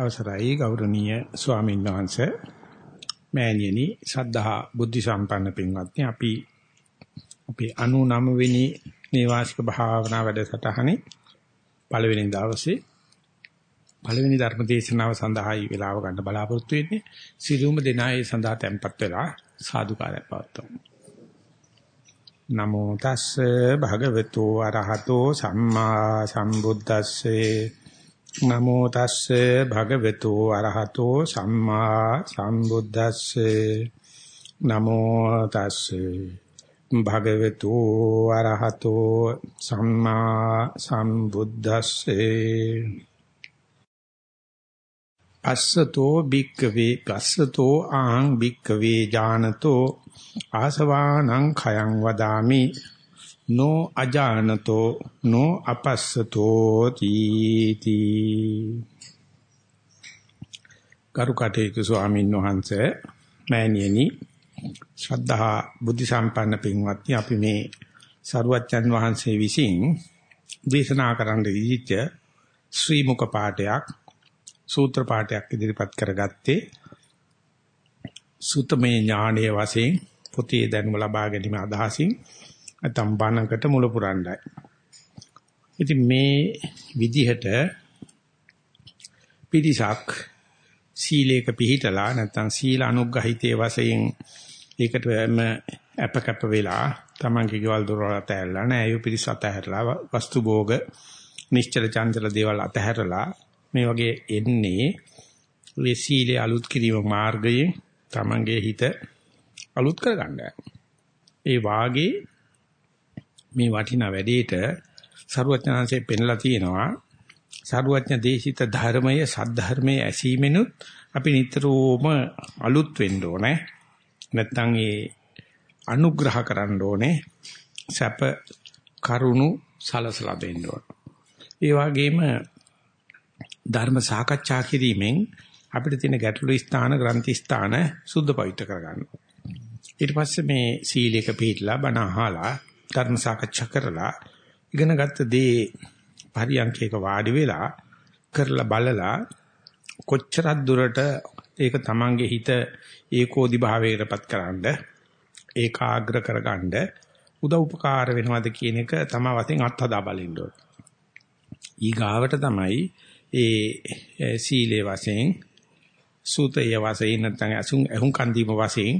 අවසරයි ගෞරවනීය ස්වාමීන් වහන්සේ. මෑණියනි සද්ධා බුද්ධ සම්පන්න පින්වත්නි අපි අපි 99 වෙනි නේවාසික භාවනා වැඩසටහනේ පළවෙනි දවසේ පළවෙනි ධර්ම දේශනාව සඳහායි වේලාව ගන්න බලාපොරොත්තු වෙන්නේ. සිළුම දෙනායේ සඳහා tempත් වෙලා සාදුකාරය පවත්වමු. නමෝ තස්සේ භගවතු අරහතෝ සම්මා සම්බුද්දස්සේ නමෝ තස්සේ භගවතු අරහතෝ සම්මා සම්බුද්දස්සේ. නමෝ තස්සේ භගවතු අරහතෝ සම්මා සම්බුද්දස්සේ. අස්සතෝ බික්කවේ පස්සතෝ ආං බික්කවේ ඥානතෝ ආසවානං khයං වදාමි. නෝ අජානතෝ නෝ අපස්සතෝ තීති කරුකටේතු ස්වාමීන් වහන්සේ මෑණියනි ශ්‍රද්ධා බුද්ධ සම්පන්න පින්වත්නි අපි මේ සරුවච්චන් වහන්සේ විසින් දේශනා කරන්න දීච්ච ශ්‍රී මුක පාඨයක් සූත්‍ර පාඨයක් ඉදිරිපත් කරගත්තේ සුතමේ ඥානයේ වශයෙන් පොතේ දැනුම ලබා ගැනීම අදහසින් නැත්නම් බණකට මුල පුරණ්ඩයි. ඉතින් මේ විදිහට පිටිසක් සීලේක පිහිටලා නැත්නම් සීල අනුග්‍රහිතයේ වශයෙන් ඒකටම අපකප්ප වෙලා තමන්ගේ ගෙවල් දොරවල් අතහැරලා නෑ ඒ පිරිස අතහැරලා වස්තු භෝග නිශ්චල චංචල දේවල් අතහැරලා මේ වගේ එන්නේ මේ සීලේ අලුත් කිරීම මාර්ගයේ තමන්ගේ හිත අලුත් කරගන්න. ඒ වාගේ මේ වටිනා වැඩේට සරුවඥාන්සේ පෙන්ලා තියෙනවා. සරුවඥ දේශිත ධර්මයේ සද්ධර්මයේ ඇසීමෙනුත් අපි නිතරම අලුත් වෙන්න ඕනේ. නැත්නම් ඒ අනුග්‍රහ කරන්න ඕනේ. සැප කරුණු සලසලා දෙන්න ඕනේ. ඒ වගේම ධර්ම සාකච්ඡා කිරීමෙන් අපිට තියෙන ගැටළු ස්ථාන ග්‍රන්ථි ස්ථාන සුද්ධ පවිත්‍ර කරගන්න. ඊට පස්සේ මේ සීලයක පිළිලා බණ අහලා ධර්ම සාකච්ඡා කරලා ඉගෙනගත්ත දේ පරියන්කේක වාඩි වෙලා කරලා බලලා කොච්චරක් දුරට ඒක තමන්ගේ හිත ඒකෝදි භාවයකටපත් කරන්න ඒකාග්‍ර කරගන්න උදව් උපකාර වෙනවද කියන එක තමයි වශයෙන් අත්හදා බලන්න ඕනේ. ඊගාවට තමයි ඒ සීලේ වශයෙන් සූතය වශයෙන් නැත්නම් අසුන් අහුන් කන්දීම වශයෙන්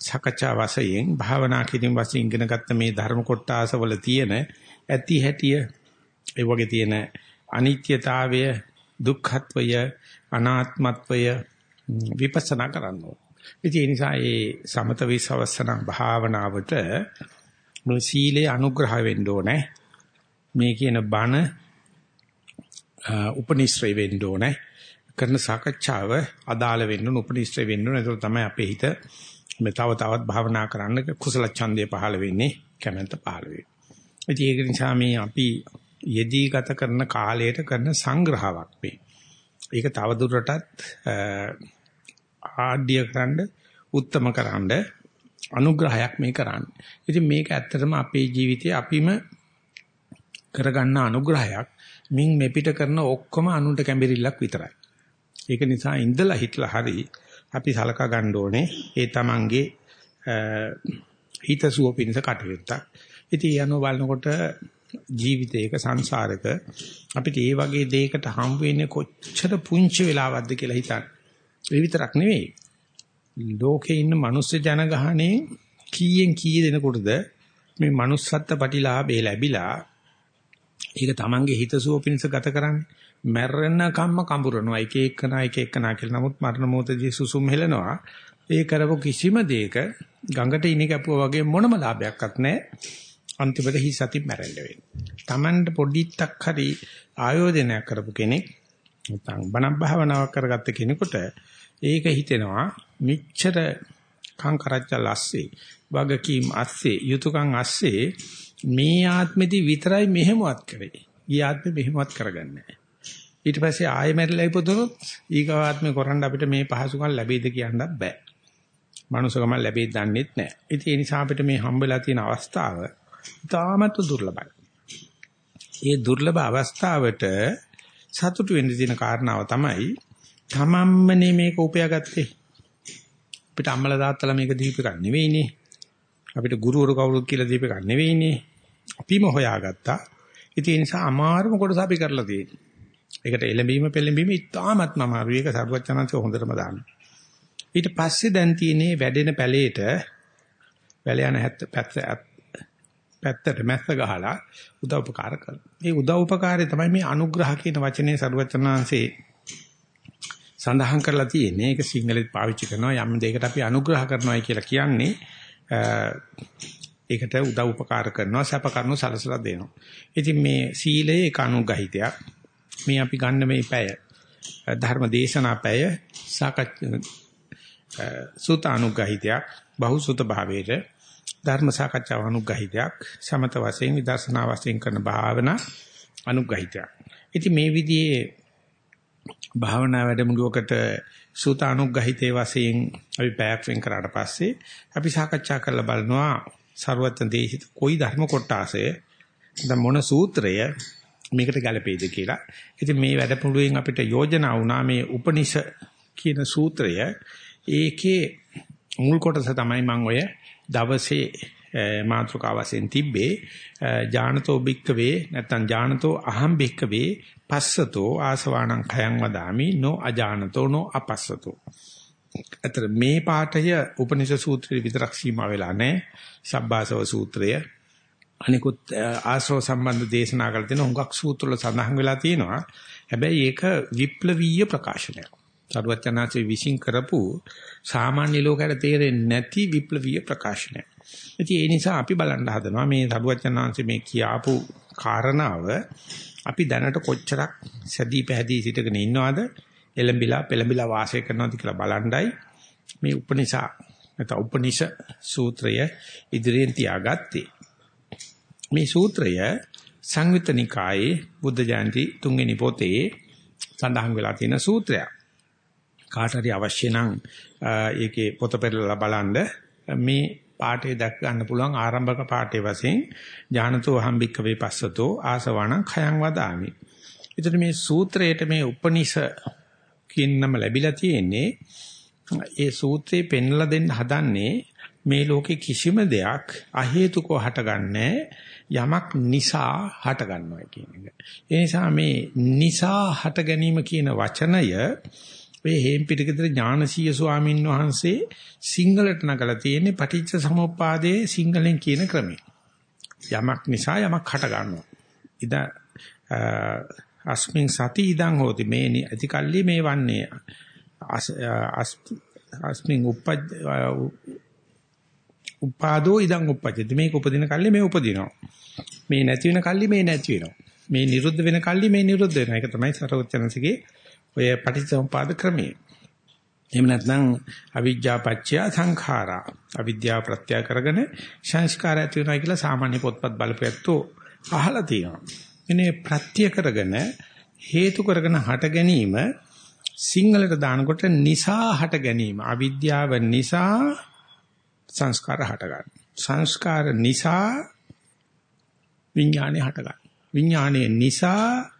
සකච්ඡා වශයෙන් භාවනා කිරීම වශයෙන් ඉගෙන ගත්ත මේ ධර්ම කොටාසවල තියෙන ඇති හැටිය ඒ වගේ තියෙන අනිත්‍යතාවය දුක්ඛත්වය අනාත්මත්වය විපස්සනා කරන්න ඕනේ. ඒ නිසා මේ සමත විසවසන භාවනාවට මේ සීලේ අනුග්‍රහ වෙන්න ඕනේ. මේ කියන බණ උපනිශ්‍රේ වෙන්න ඕනේ. කරන සාකච්ඡාව අදාළ වෙන්න ඕන උපනිශ්‍රේ වෙන්න ඕන. ඒක තමයි අපේ හිත මේ තව තවත් භාවනා කරන්න කුසල ඡන්දය පහළ වෙන්නේ කැමැත්ත පහළ වෙන්නේ. ඒක නිසා මේ අපි යෙදී ගත කරන කාලයට කරන සංග්‍රහයක් මේ. ඒක තව දුරටත් ආඩ්‍ය කරන්න උත්තම කරන්න අනුග්‍රහයක් මේ කරන්නේ. ඉතින් මේක ඇත්තටම අපේ ජීවිතයේ අපිම කරගන්න අනුග්‍රහයක්. මින් මෙපිට කරන ඔක්කොම අනුන්ට කැඹිරිල්ලක් විතරයි. ඒක නිසා ඉඳලා හිටලා හරි අපි සලකා ගන්න ඕනේ ඒ තමන්ගේ හිතසුව පිණිස කටයුත්තක්. ඉතින් යනවා බලනකොට ජීවිතයක සංසාරක අපිට ඒ වගේ දෙයකට හම් වෙන්නේ කොච්චර පුංචි වෙලාවක්ද කියලා හිතන්න. ඒ විතරක් නෙවෙයි. ලෝකේ ඉන්න මිනිස්සු ජනගහණේ කීයෙන් කී දෙනෙකුටද මේ manussත්ත්ව ප්‍රතිලාභේ ලැබිලා ඒක තමන්ගේ හිතසුව පිණිස ගත කරන්නේ මැරෙන කම්ම කඹරනවා එක එකනා එක එකනා කියලා. නමුත් මරණ මොහොතදී සුසුම් හෙලනවා. ඒ කරපු කිසිම දෙයක ගඟට ඉනි කැපුවා වගේ මොනම ලාභයක්වත් නැහැ. අන්තිමට හිස් අතින් මැරෙන්න වෙන්නේ. Tamanට පොඩිත්තක් හරි ආයෝජනයක් කරපු කෙනෙක් නැත්නම් බණ භාවනාවක් කරගත්ත කෙනෙකුට ඒක හිතෙනවා මිච්ඡර කංකරච්චල් ඇස්සේ වගකීම් ඇස්සේ යුතුයකම් ඇස්සේ මේ ආත්මෙදි විතරයි මෙහෙමවත් කරේ. ඊ ආත්මෙ මෙහෙමවත් කරගන්නේ නැහැ. ඊට පස්සේ ආයෙ මැරිලා ඉපදුනොත් ඊගාත්මේ කරන්න අපිට මේ පහසුකම් ලැබෙයිද කියන්නත් බෑ. මනුස්සකම ලැබෙයිද දන්නෙත් නෑ. ඉතින් ඒ නිසා අපිට මේ හම්බෙලා තියෙන අවස්ථාව ඉතාමත් දුර්ලභයි. ඒ දුර්ලභ අවස්ථාවට සතුටු වෙන්න තියෙන කාරණාව තමයි තමන්මනේ මේක උපයාගත්තේ. අපිට අම්මලා තාත්තලා මේක දීප එකක් නෙවෙයිනේ. අපිට ගුරුවරු කවුරුත් කියලා දීප එකක් නෙවෙයිනේ. අපිම හොයාගත්තා. ඉතින් ඒ නිසා අමාරුම කොටස අපි කරලා තියෙන්නේ. ඒකට එළඹීම පෙළඹීම ඉතාමත්ම අමාරුයි. ඒක සරුවචනන්සේ හොඳටම දානවා. ඊට පස්සේ දැන් තියෙන්නේ වැඩෙන පැලේට වැල යන පැත්ත පැත්තට මැස්ස ගහලා උදව් උපකාර කරනවා. මේ උදව් උපකාරය තමයි මේ අනුග්‍රහ කියන වචනේ සරුවචනන්සේ සඳහන් කරලා තියෙන්නේ. ඒක සිංහලෙත් පාවිච්චි කරනවා යම් දෙයකට අපි අනුග්‍රහ කරනවායි කියලා කියන්නේ ඒකට උදව් උපකාර කරනවා සැප කරනු සලසලා දෙනවා. ඉතින් මේ සීලය ඒක අනුගහිතයක්. මේ අපි ගන්න මේ පැය ධර්ම දේශනා පැය සාකච්ඡා සුත අනුගහිතයක් බහුසුත භාවයේ ධර්ම සාකච්ඡාව අනුගහිතයක් සමත වශයෙන් විදර්ශනා වශයෙන් කරන භාවනා අනුගහිතයක්. ඉතින් මේ විදිහේ භාවනා වැඩමුළුවකට සූත අනුග්‍රහිතේ වශයෙන් අපි පැයක් වෙන් කරාට පස්සේ අපි සාකච්ඡා කරලා බලනවා ਸਰවත්න දේශිත කොයි ධර්ම කොටාසය දැන් මොන සූත්‍රය මේකට ගැලපෙයිද කියලා. ඉතින් මේ වැඩමුළුවෙන් අපිට යෝජනා වුණා මේ උපනිෂ කියන සූත්‍රය ඒකේ මුල් කොටස තමයි මම ඔය දවසේ මාතෘකාව වශයෙන් තිබ්බේ ඥානතෝ බික්කවේ නැත්නම් ඥානතෝ අහම් බික්කවේ පස්සතෝ ආසවාණං khයං වදාමි නො අජානතෝ නො අපස්සතෝ. අතර මේ පාඨය උපනිෂ සූත්‍රයේ විතරක් සීමා වෙලා නැහැ. සබ්බාසව සූත්‍රය අනිකුත් ආශ්‍රව සම්බන්ධ දේශනා කරලා තියෙන හුඟක් සූත්‍රවල සඳහන් වෙලා තියෙනවා. හැබැයි ඒක විප්ලවීය ප්‍රකාශනයක්. සරුවචනාචි විශ්ින් කරපු සාමාන්‍ය ලෝකයට තේරෙන්නේ නැති විප්ලවීය ප්‍රකාශනයක්. ඉතින් ඒ නිසා අපි බලන්න හදනවා මේ සරුවචනාංශ මේ කියාපු කාරණාව අපි දැනට කොච්චරක් සැදී පැහැදී සිටගෙන ඉන්නවද එලඹිලා පෙලඹිලා වාසය කරනවද කියලා බලණ්ඩයි මේ උපනිෂා නැත්නම් උපනිෂ සූත්‍රය ඉදිරියෙන් තියාගත්තේ මේ සූත්‍රය සංයුත්ත නිකායේ බුද්ධ ජයන්ති තුන්වෙනි පොතේ සඳහන් වෙලා තියෙන සූත්‍රයක් කාට හරි අවශ්‍ය නම් ඒකේ පොත පෙරලා බලන්න මේ පාඨය දැක් ගන්න පුළුවන් ආරම්භක පාඨයේ වශයෙන් ඥානතෝ හම්බික්ක වේපස්සතෝ ආසවණං khයං වදාමි. ඒතර මේ සූත්‍රයේට මේ උපනිෂ කියනම ලැබිලා තියෙන්නේ ඒ සූත්‍රේ පෙන්ලා දෙන්න හදන්නේ මේ ලෝකේ කිසිම දෙයක් අහේතුකව හටගන්නේ යමක් නිසා හටගන්නවා කියන එක. ඒ නිසා මේ නිසා හට ගැනීම කියන වචනය ඔය හේම්පිටිකතර ඥානසීය ස්වාමීන් වහන්සේ සිංහලට නගලා තියෙන්නේ පටිච්ච සමුප්පාදයේ සිංහලෙන් කියන ක්‍රමය. යමක් නිසා යමක් හට ගන්නවා. ඉද අස්මින් සති ඉදං හෝති මේ අතිකල්ලි මේ වන්නේ අස්මින් උපජ් උපාදෝ ඉදං උපජ්ජති මේක උපදින කල්ලි මේ උපදිනවා. මේ නැති වෙන කල්ලි මේ නැති වෙනවා. මේ නිරුද්ධ වෙන කල්ලි මේ නිරුද්ධ වෙනවා. ඒක තමයි සරවචනසිකේ ඔය පටිච්චසමුපාද ක්‍රමය. එහෙම නැත්නම් අවිජ්ජා පත්‍ය සංඛාරා අවිද්‍යාව ප්‍රත්‍ය කරගෙන සංස්කාර ඇති වෙනවා කියලා සාමාන්‍ය පොත්පත් බලපෑත්තෝ අහලා තියෙනවා. එනේ ප්‍රත්‍ය කරගෙන හේතු කරගෙන හට ගැනීම සිංහලට දානකොට නිසා හට ගැනීම අවිද්‍යාව නිසා සංස්කාර හට ගන්න. සංස්කාර නිසා විඥානේ හට ගන්න. විඥානේ නිසා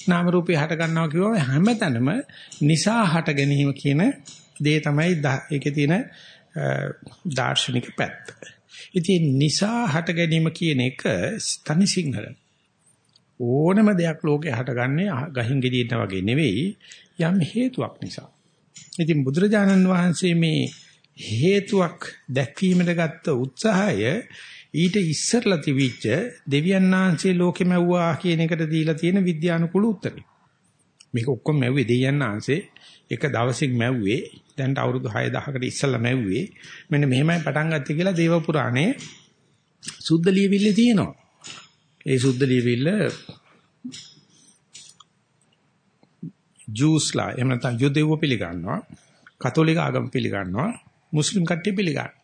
නාම රූපේ හට ගන්නවා කියවම හැමතැනම නිසා හට ගැනීම කියන දේ තමයි ඒකේ තියෙන දාර්ශනික පැත්ත. ඉතින් නිසා හට ගැනීම කියන එක තනි සිංහල. ඕනම දෙයක් ලෝකේ හටගන්නේ ගහින් ගෙඩියට වගේ නෙවෙයි යම් හේතුවක් නිසා. ඉතින් බුදුරජාණන් වහන්සේ මේ හේතුවක් දැක්වීමට ගත්ත උත්සාහය ඊට ඉස්සරලා තිබිච්ච දෙවියන් වහන්සේ ලෝකෙ මැව්වා කියන එකට දීලා තියෙන විද්‍යානුකූල උත්තරේ. මේක ඔක්කොම මැව්වේ දෙවියන් වහන්සේ එක දවසින් මැව්වේ දැන් අවුරුදු 6000කට ඉස්සෙල්ලා මැව්වේ මෙන්න මෙහෙමයි පටන් ගත්තේ කියලා දේව පුරාණේ සුද්ධ ලියවිල්ලේ තියෙනවා. ඒ සුද්ධ ලියවිල්ල ජූස්ලා එහෙම නැත්නම් යුදෙව්ව පිළිගන්නවා කතෝලික ආගම පිළිගන්නවා මුස්ලිම් කට්ටිය පිළිගන්නවා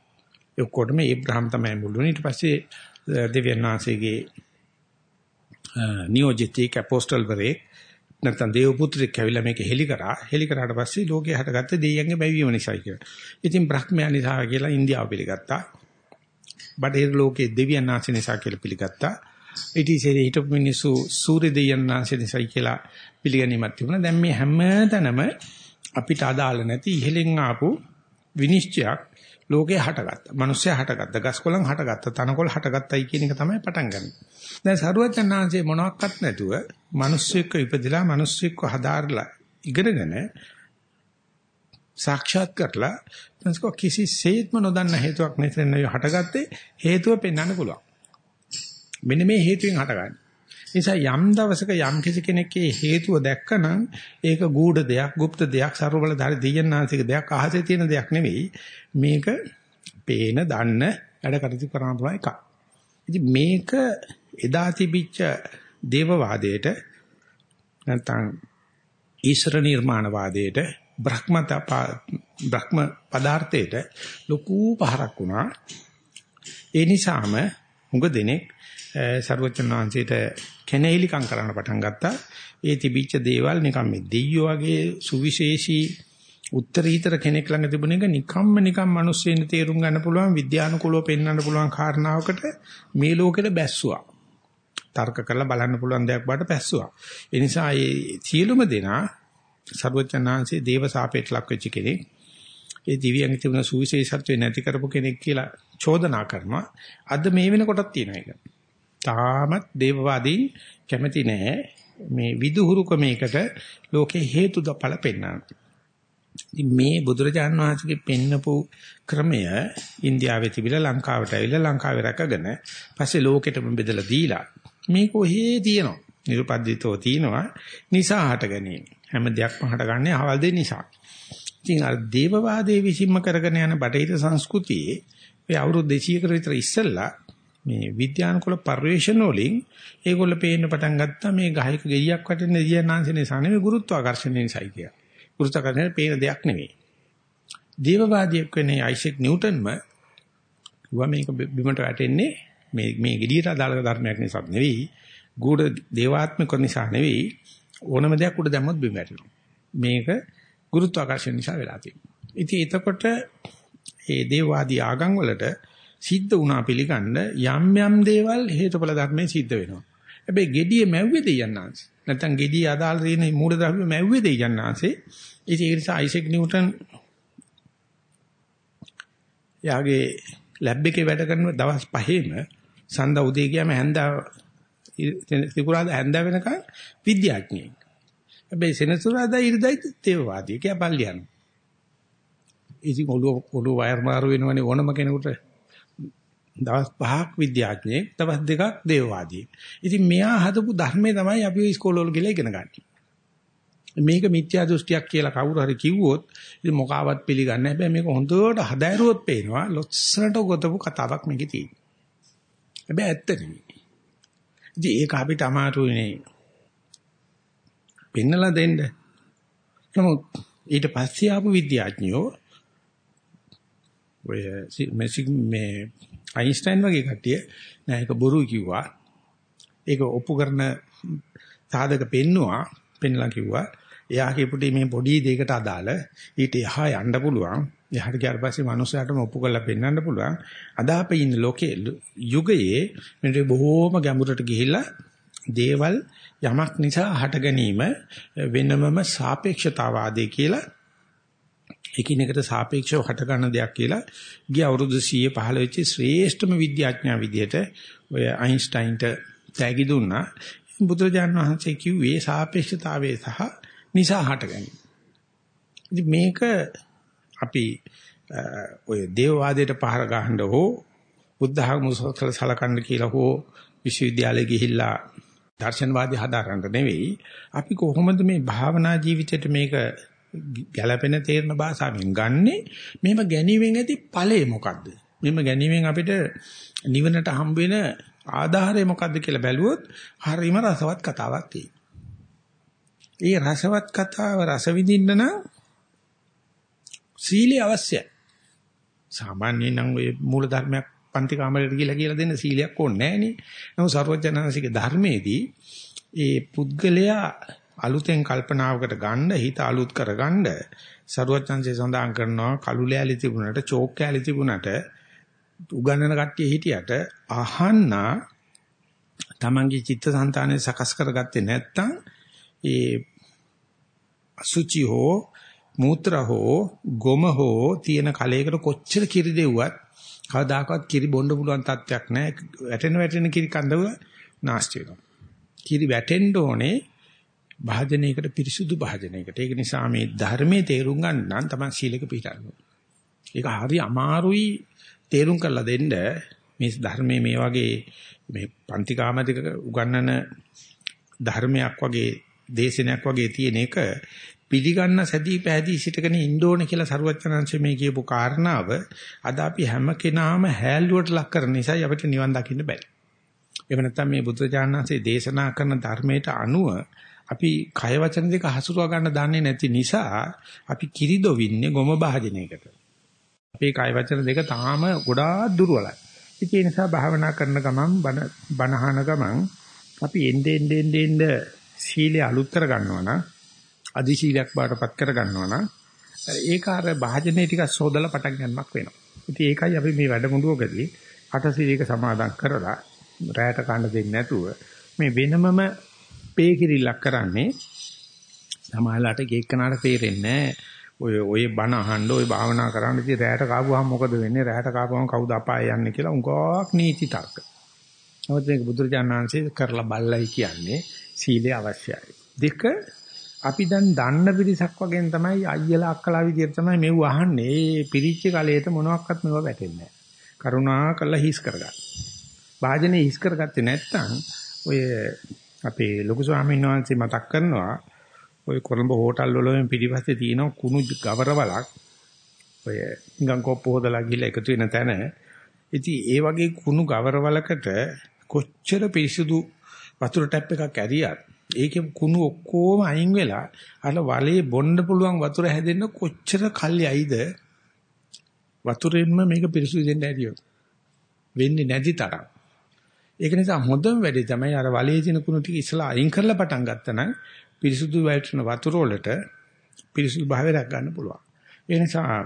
ඒ ඔක්කොටම ඒබ්‍රහම් තමයි මුල්ුනේ. ඊට පස්සේ දෙවියන් වහන්සේගේ නියෝජිතී කැපෝස්ටල් වරේ නැත්නම් දේව පුත්‍රයෙක් කැවිලා මේක හෙලි කරා. හෙලි කරාට පස්සේ ලෝකේ හටගත්ත දෙයියන්ගේ බැවිම නිසායි කියලා. ඉතින් බ්‍රහ්මයා නිසා කියලා ඉන්දියාව පිළිගත්තා. බටහිර ලෝකයේ දෙවියන් වහන්සේ නිසා කියලා පිළිගත්තා. ඊට ඉතින් හිටපු මිනිස්සු සූර්ය දෙවියන් වහන්සේ නිසායි කියලා පිළිගැනීමක් තිබුණා. දැන් මේ හැම තැනම අපිට අදාළ නැති ඉහලින් ආපු විනිශ්චයක් ලෝකේ හටගත්තා. මිනිස්සයා හටගත්තා. ගස්කොලන් හටගත්තා. තනකොළ හටගත්තයි කියන එක තමයි පටන් ගන්න. දැන් සරුවචනාංශේ මොනවත් නැතුව මිනිස්සෙක්ව ඉපදිලා මිනිස්සෙක්ව හදාarලා ඉගෙනගෙන සාක්ෂාත් කරලා එතනක කිසිසේත්ම නොදන්න හේතුවක් නැතිනම් හටගත්තේ හේතුව පෙන්වන්න පුළුවන්. මෙන්න මේ හේතුවෙන් හටගන්නේ. නිසා යම් දවසක යම් කිසි කෙනෙක්ගේ හේතුව දැක්කනම් ඒක ගූඪ දෙයක්, গুপ্ত දෙයක්, ਸਰවබලධාරී දෙයන්නාන්සික දෙයක්, අහසේ තියෙන දෙයක් නෙවෙයි. මේක පේන, දන්න, වැඩ කටයුතු කරන්න පුළුවන් එකක්. ඉතින් මේක එදා තිබිච්ච දේවවාදයට නැත්නම් ඊශ්වර නිර්මාණවාදයට බ්‍රහ්මතා බ්‍රහ්ම පදාර්ථයට ලොකු පහරක් වුණා. ඒ නිසාම මුග දෙනෙක් ਸਰවචන් වහන්සේට කෙනෙහිලිකම් කරන්න පටන් ගත්තා. ඒ තිබිච්ච දේවල් නිකම් මේ දෙයියෝ වගේ සුවිශේෂී උත්තරීතර කෙනෙක් ළඟ තිබුණ එක නිකම්ම නිකම් මිනිස්සුන් තේරුම් ගන්න පුළුවන් විද්‍යානුකූලව පෙන්වන්න පුළුවන් කාරණාවකට මේ ලෝකෙට බැස්සුවා. තර්ක කරලා බලන්න පුළුවන් දෙයක් බාට පැස්සුවා. ඒ නිසා මේ සියලුම දෙනා සර්වචනාංශයේ දේව සාපේට ලක් වෙච්ච කෙනෙක්. ඒ දිව්‍යංග තිබුණ සුවිශේෂත්වය නැති කරපු කෙනෙක් කියලා චෝදනා කරනවා. අද මේ වෙනකොටත් තියෙන එක. තාමත් දේවවාදී කැමති නැහැ මේ විදුහුරුකමේකට ලෝකේ හේතු දපල පෙන්වන්න. ඉතින් මේ බුදුරජාන් වහන්සේගේ පෙන්නපු ක්‍රමය ඉන්දියාවේ තිබිලා ලංකාවට ඇවිල්ලා ලංකාවේ රැකගෙන පස්සේ ලෝකෙටම බෙදලා දීලා මේක ඔහේ තියෙනවා. නිර්පද්දිතව තියෙනවා නිසා හට ගැනීම. හැම දෙයක්ම හටගන්නේ අවල් දෙන්න නිසා. ඉතින් අර දේවවාදයේ විසින්ම කරගෙන යන බටහිර සංස්කෘතියේ ඒ අවුරුදු 200කට විතර ඉස්සෙල්ලා මේ විද්‍යානුකූල පරිශ්‍රණ වලින් ඒගොල්ල පේන්න පටන් ගත්තා මේ ගහයක ගෙඩියක් වටින දියනාංශනේ සානෙමේ ගුරුත්වාකර්ෂණය නිසායි කියලා. ගුරුත්වාකර්ෂණය පේන දෙයක් නෙවෙයි. දේවවාදියෙක් වෙන්නේ අයිසෙක් නිව්ටන්ම කිව්වා මේක බිමට වැටෙන්නේ මේ මේ ගෙඩියට අදාළ ධර්මයක් නිසා නෙවෙයි. ගුඩ දේවාත්මික නිසා නෙවෙයි. ඕනම දෙයක් උඩ දැම්මොත් බිම වැටෙනවා. මේක ගුරුත්වාකර්ෂණ නිසා වෙලා තියෙනවා. ඉතින් එතකොට මේ දේවවාදී ආගම් වලට සිද්ධ වුණා පිළිගන්න යම් යම් දේවල් හේතුඵල ධර්මයෙන් සිද්ධ වෙනවා. හැබැයි gediye මැව්වේ දෙයන්නාංශ. නැත්තම් gediye අදාළ තියෙන මූල ධර්ම මැව්වේ දෙයන්නාංශේ. ඒ නිසා අයිසෙක් නිව්ටන් යාගේ ලැබ් එකේ වැඩ කරන දවස් පහේම සඳ උදේ ගියාම හැන්දා සිකුරාදා හැන්දා වෙනකන් විද්‍යාඥයෙක්. හැබැයි සෙනසුරාදා ඉරිදයි තේවවාදී කියා පල්ලියන. ඉතින් ඔළුව ඔළුව වයර් මාරු වෙනවනේ ඕනම කෙනෙකුට දවස් පහක් විද්‍යාඥයෙක් දවස් දෙකක් දේවවාදියෙක්. ඉතින් මෙයා හදපු ධර්මයේ තමයි අපි ඔය ඉස්කෝලවල ගිහලා ඉගෙන ගන්න. මේක මිත්‍යා දෘෂ්ටියක් කියලා කවුරු හරි කිව්වොත් ඉතින් මොකාවත් පිළිගන්නේ නැහැ. මේක හොඳට හදාරුවොත් පේනවා ලොස්සනට ගොතපු කතාවක් මේකේ තියෙනවා. හැබැයි ඇත්ත නෙමෙයි. ඉතින් ඒක අපිට අමාරුනේ. පෙන්නලා දෙන්න. නමුත් ඊට පස්සේ ආපු විද්‍යාඥයෝ ඔය මේ අයින්ස්ටයින් වගේ කට්ටිය නෑ ඒක බොරු කිව්වා. ඒක ඔප්පු කරන සාධක පෙන්නවා පෙන්ලා කිව්වා. එයා කියපුටි මේ පොඩි දෙයකට අදාළ ඊට එහා යන්න පුළුවන්. එහාට ගියාට පස්සේ මනුස්සයාටම ඔප්පු කරලා පෙන්වන්න පුළුවන්. අද අපි ඉන්න ලෝකයේ යුගයේ මෙතන බොහෝම ගැඹුරට ගිහිල්ලා දේවල් යමක් නිසා හට ගැනීම වෙනමම සාපේක්ෂතාවාදය කියලා එකිනෙකට සාපේක්ෂව හට ගන්න දෙයක් කියලා ගිය අවුරුදු 100 15 වෙච්ච ශ්‍රේෂ්ඨම විද්‍යාඥයා විදිහට ඔය අයින්ස්ටයින්ට තෑගි දුන්නා. බුදුරජාණන් වහන්සේ කිව්වේ සාපේක්ෂතාවයේ සහ නිසා හටගනි. ඉතින් මේක අපි ඔය දේවවාදයට පහර ගහන්න හෝ බුද්ධ ධර්ම සලකන්න කියලා හෝ විශ්වවිද්‍යාලෙ ගිහිල්ලා දර්ශනවාදී හදාරන්න නෙවෙයි අපි කොහොමද මේ භාවනා ජීවිතේට මේක ගැළපෙන තේරෙන භාෂාවෙන් ගන්නෙ මෙහෙම ගැනීමෙන් ඇති ඵලය මොකද්ද? මෙහෙම ගැනීමෙන් අපිට නිවනට හම්බ වෙන ආධාරය මොකද්ද කියලා බැලුවොත් හරිම රසවත් කතාවක් තියෙනවා. ඒ රසවත් කතාව රස විඳින්න නම් සීලය අවශ්‍යයි. සාමාන්‍යයෙන් නම් ඔය මූල ධර්මයක් පන්ති කාමරයට ගිහිලා කියලා දෙන්න සීලයක් ඕනේ නැහැ නේ. නමුත් සර්වඥාන්සික ධර්මයේදී ඒ පුද්ගලයා අලුතෙන් කල්පනාවකට ගන්න හිත අලුත් කරගන්න සරුවචන්සේ සඳහන් කරනවා කළු ලෑලි තිබුණට චෝක් කෑලි තිබුණට උගන්නන කට්ටිය හිටියට අහන්න තමන්ගේ චිත්තසංතානය සකස් කරගත්තේ නැත්නම් ඒ අසුචි හෝ මූත්‍ර හෝ ගොම හෝ තියෙන කලයකට කොච්චර කිරි දෙව්වත් කවදාකවත් කිරි බොන්න පුළුවන් තත්යක් නැහැ. වැටෙන වැටෙන කිරි කඳව නාස්ති වෙනවා. කිරි වැටෙන්න ඕනේ භාජනයකට පිරිසුදු භාජනයකට. ඒක නිසා මේ ධර්මයේ තේරුම් ගන්න නම් තමයි සීලක පිළිපදන්න. ඒක හරි අමාරුයි තේරුම් කරලා දෙන්න මේ ධර්මයේ මේ වගේ මේ පන්ති කාමදික උගන්නන ධර්මයක් වගේ දේශනයක් වගේ තියෙන එක පිළිගන්න සැදී පැහැදී සිටගෙන ඉන්න ඕනේ කියලා සරුවචනංශ මේ කියපු කාරණාව අද අපි හැම කෙනාම හැල්ලුවට ලක් කරන නිසා අපිට නිවන් දකින්න බෑ. එහෙම නැත්නම් මේ බුදුචානන්සේ දේශනා කරන ධර්මයට අනුව අපි කය වචන දෙක හසුරුවා ගන්න දන්නේ නැති නිසා අපි කිරිදොවින්නේ ගොම භාජනයකට. අපේ කය වචන දෙක තාම ගොඩාක් දුර්වලයි. ඒ නිසා භාවනා කරන ගමන් බණ බණහන ගමන් අපි එnde ende ende ende සීලය අලුත් කර ගන්නවා නම් අදි සීලයක් බාටපත් කර ගන්නවා නම් ඒක අර භාජනයේ ටිකක් සෝදලා පටන් ගන්නවක් වෙනවා. ඉතින් ඒකයි අපි මේ වැඩමුළුවකදී අට සීලයක සමාදන් කරලා රැයට කන්න දෙන්නේ නැතුව මේ වෙනමම පේ කිරිල්ලක් කරන්නේ සමාහලට ගේක්කනාට තේරෙන්නේ ඔය ඔය බණ අහන්න ඔය භාවනා කරන්න ඉතින් රැයට කාපුවාම මොකද වෙන්නේ රැයට කාපුවාම කවුද අපාය යන්නේ කියලා උංගක් නීති තර්ක. නමුත් මේක බුදුරජාණන් වහන්සේ කරලා බල්ලයි කියන්නේ සීලය අවශ්‍යයි. දෙක අපි දැන් දන්න පිරිසක් වගේ තමයි අයියලා අක්කලා විදියට තමයි මෙව අහන්නේ. ඒ පිරිච්ච කලයට මොනවත් මෙව වැටෙන්නේ නැහැ. කරුණා කළා හිස් කරගන්න. වාජනේ හිස් කරගත්තේ නැත්නම් ඔය අපේ ලොකු ස්වාමීන් වහන්සේ මතක් කරනවා ඔය කොළඹ හෝටල් වල පිටිපස්සේ තියෙන කුණු ගවරවලක් ඔය නිකන් කොප්ප හොදලා ගිහලා එකතු වෙන තැන. ඉතින් ඒ වගේ කුණු ගවරවලකට කොච්චර පිරිසුදු වතුර ටැප් එකක් ඇරියත් ඒකේ කුණු ඔක්කොම අයින් වෙලා අර වලේ බොන්න පුළුවන් වතුර හැදෙන්න කොච්චර කල්යයිද වතුරෙන්ම මේක පිරිසුදු දෙන්න ඇරියොත්. වෙන්නේ නැති තරම්. ඒක නිසා හොඳම වැඩේ තමයි අර වලේ තියෙන කුණු ටික ඉස්සලා අයින් කරලා පටන් ගත්තා පිරිසුදු වැටෙන වතුර වලට පිරිසුදු භාවය රැක ගන්න පුළුවන්. ඒ නිසා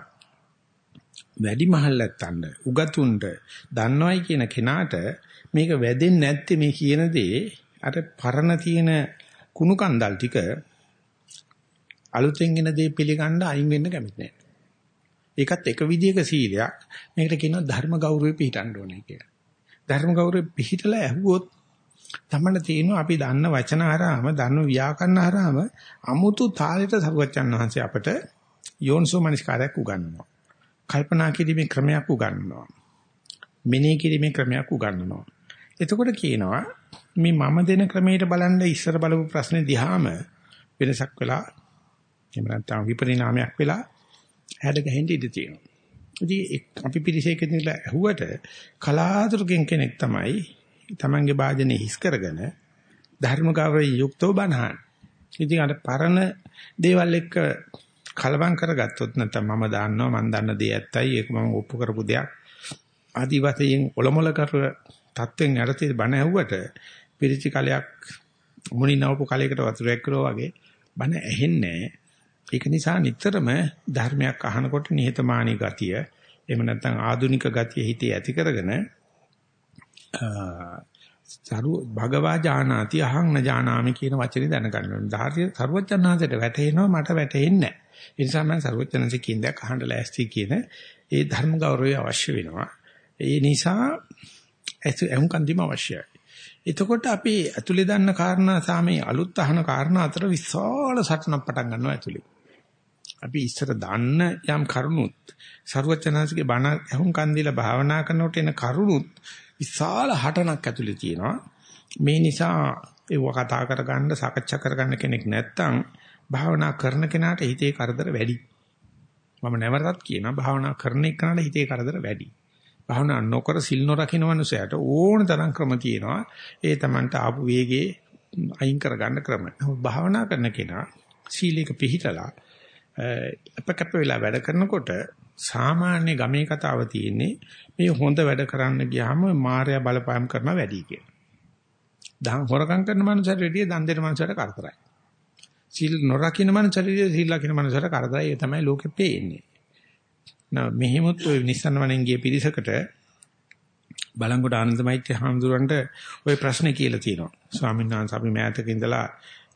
වැඩි මහල්ලත්තන්න උගතුන්ට දන්නවයි කියන කෙනාට මේක වැදෙන්නේ නැත්තේ මේ කියන දේ අර පරණ තියෙන කුණු කන්දල් ටික අලුතෙන් එන දේ පිළිගන්න අයින් වෙන්න කැමති නැහැ. ඒකත් එක විදිහක සීලයක්. මේකට කියනවා ධර්ම ගෞරවය පිළිටන්න ඕනේ කියලා. ධර්ම ගෞරවය පිළිහිටලා ඇහුවොත් තමන්න තියෙනවා අපි දන්න වචන හරහාම දන්න ව්‍යාකරණ හරහාම අමුතු තාලෙට සරුවච්චන් වහන්සේ අපට යෝන්සෝ මනස්කාරයක් උගන්වනවා. කල්පනා කිරීමේ ක්‍රමයක් උගන්වනවා. මෙනෙහි කිරීමේ ක්‍රමයක් උගන්වනවා. එතකොට කියනවා මේ මම දෙන ක්‍රමයට බලන්න ඉස්සර බලපු ප්‍රශ්නේ දිහාම වෙනසක් වෙලා එහෙම නැත්නම් විපරිණාමයක් වෙලා හැඩ ගැහෙන්න ඉඩ තියෙනවා. ඉතින් අපි පිළිසෙකෙන් ඉඳලා ඇහුවට කලාතුරකින් කෙනෙක් තමයි තමන්ගේ වාදනේ හිස් කරගෙන ධර්ම ගෞරවයෙන් යුක්තව බණහන්. ඉතින් අර පරණ දේවල් එක්ක කලවම් කරගත්තොත් නැත්නම් මම දන්නවා මම දන්න දේ ඇත්තයි ඒක මම ඔප්පු කරපු දෙයක්. ආදි වශයෙන් ඔලොමල කර තත්වෙන් යටතේ බණ ඇහුවට පිරිචි කලයක් මුණිනවපු කලයකට වතුරක් කරෝ වගේ බණ ඇහෙන්නේ ඒක නිසා නිතරම ධර්මයක් අහනකොට නිහතමානී ගතිය එහෙම නැත්නම් ආධුනික ගතිය හිතේ ඇති කරගෙන සරු භගවා ජානාති අහං න ජානාමි කියන වචනේ දැනගන්න ඕනේ. ධාර්ය සරුවචනාංශයට වැටෙනවා මට වැටෙන්නේ නැහැ. ඒ නිසා මම සරුවචනanse කියන දේ අහන්න ලෑස්ති කියන ඒ ධර්ම ගෞරවය අවශ්‍ය වෙනවා. ඒ නිසා එහුම් කන්දිම අවශ්‍යයි. එතකොට අපි ඇතුලේ දන්න කාරණා සාමේ අලුත් අහන කාරණා අතර විශාල සටනක් පටන් ගන්නවා ඇතුලේ. අපි ඉස්සර දන්න යම් කරුණුත් සරුවචනanseගේ බණ ඇහුම් කන්දිලා භාවනා කරනකොට එන කරුණුත් විශාල හටනක් ඇතුලේ තියෙනවා. මේ නිසා ඒව කතා කරගන්න සාකච්ඡා කරගන්න කෙනෙක් නැත්තම් භාවනා කරන කෙනාට හිතේ කරදර වැඩි. මම නැවතත් කියනවා භාවනා කරන එකට හිතේ කරදර වැඩි. භාවනා නොකර සිල් නොරකින්න මනුස්සයට ඕන තරම් ක්‍රම තියෙනවා. ඒ Tamanට ආපු වේගේ අයින් කරගන්න ක්‍රම. භාවනා කරන කෙනා සීලයක පිළිහිටලා අපකප්ප වෙලා වැඩ කරනකොට සාමාන්‍ය ගමේ කතාව තියෙන්නේ මේ හොඳ වැඩ කරන්න ගියාම මායя බලපෑම් කරනවා වැඩි කියලා. දහම් හොරකම් කරන මනුස්සයට වැඩිය දන් දෙන මනුස්සයට කරදරයි. සීල් නොරකින්න මනුස්සයට සීල් ලකින්න මනුස්සයට කරදරයි. ඒ තමයි ලෝකෙ පේන්නේ. නා මෙහෙමත් ඔය නිස්සන්න වණෙන් ගිය පිරිසකට බලංගොඩ ආනන්දමෛත්‍ය හාමුදුරන්ට ওই ප්‍රශ්නේ කියලා තියෙනවා. ස්වාමීන් වහන්සේ අපි මෑතක ඉඳලා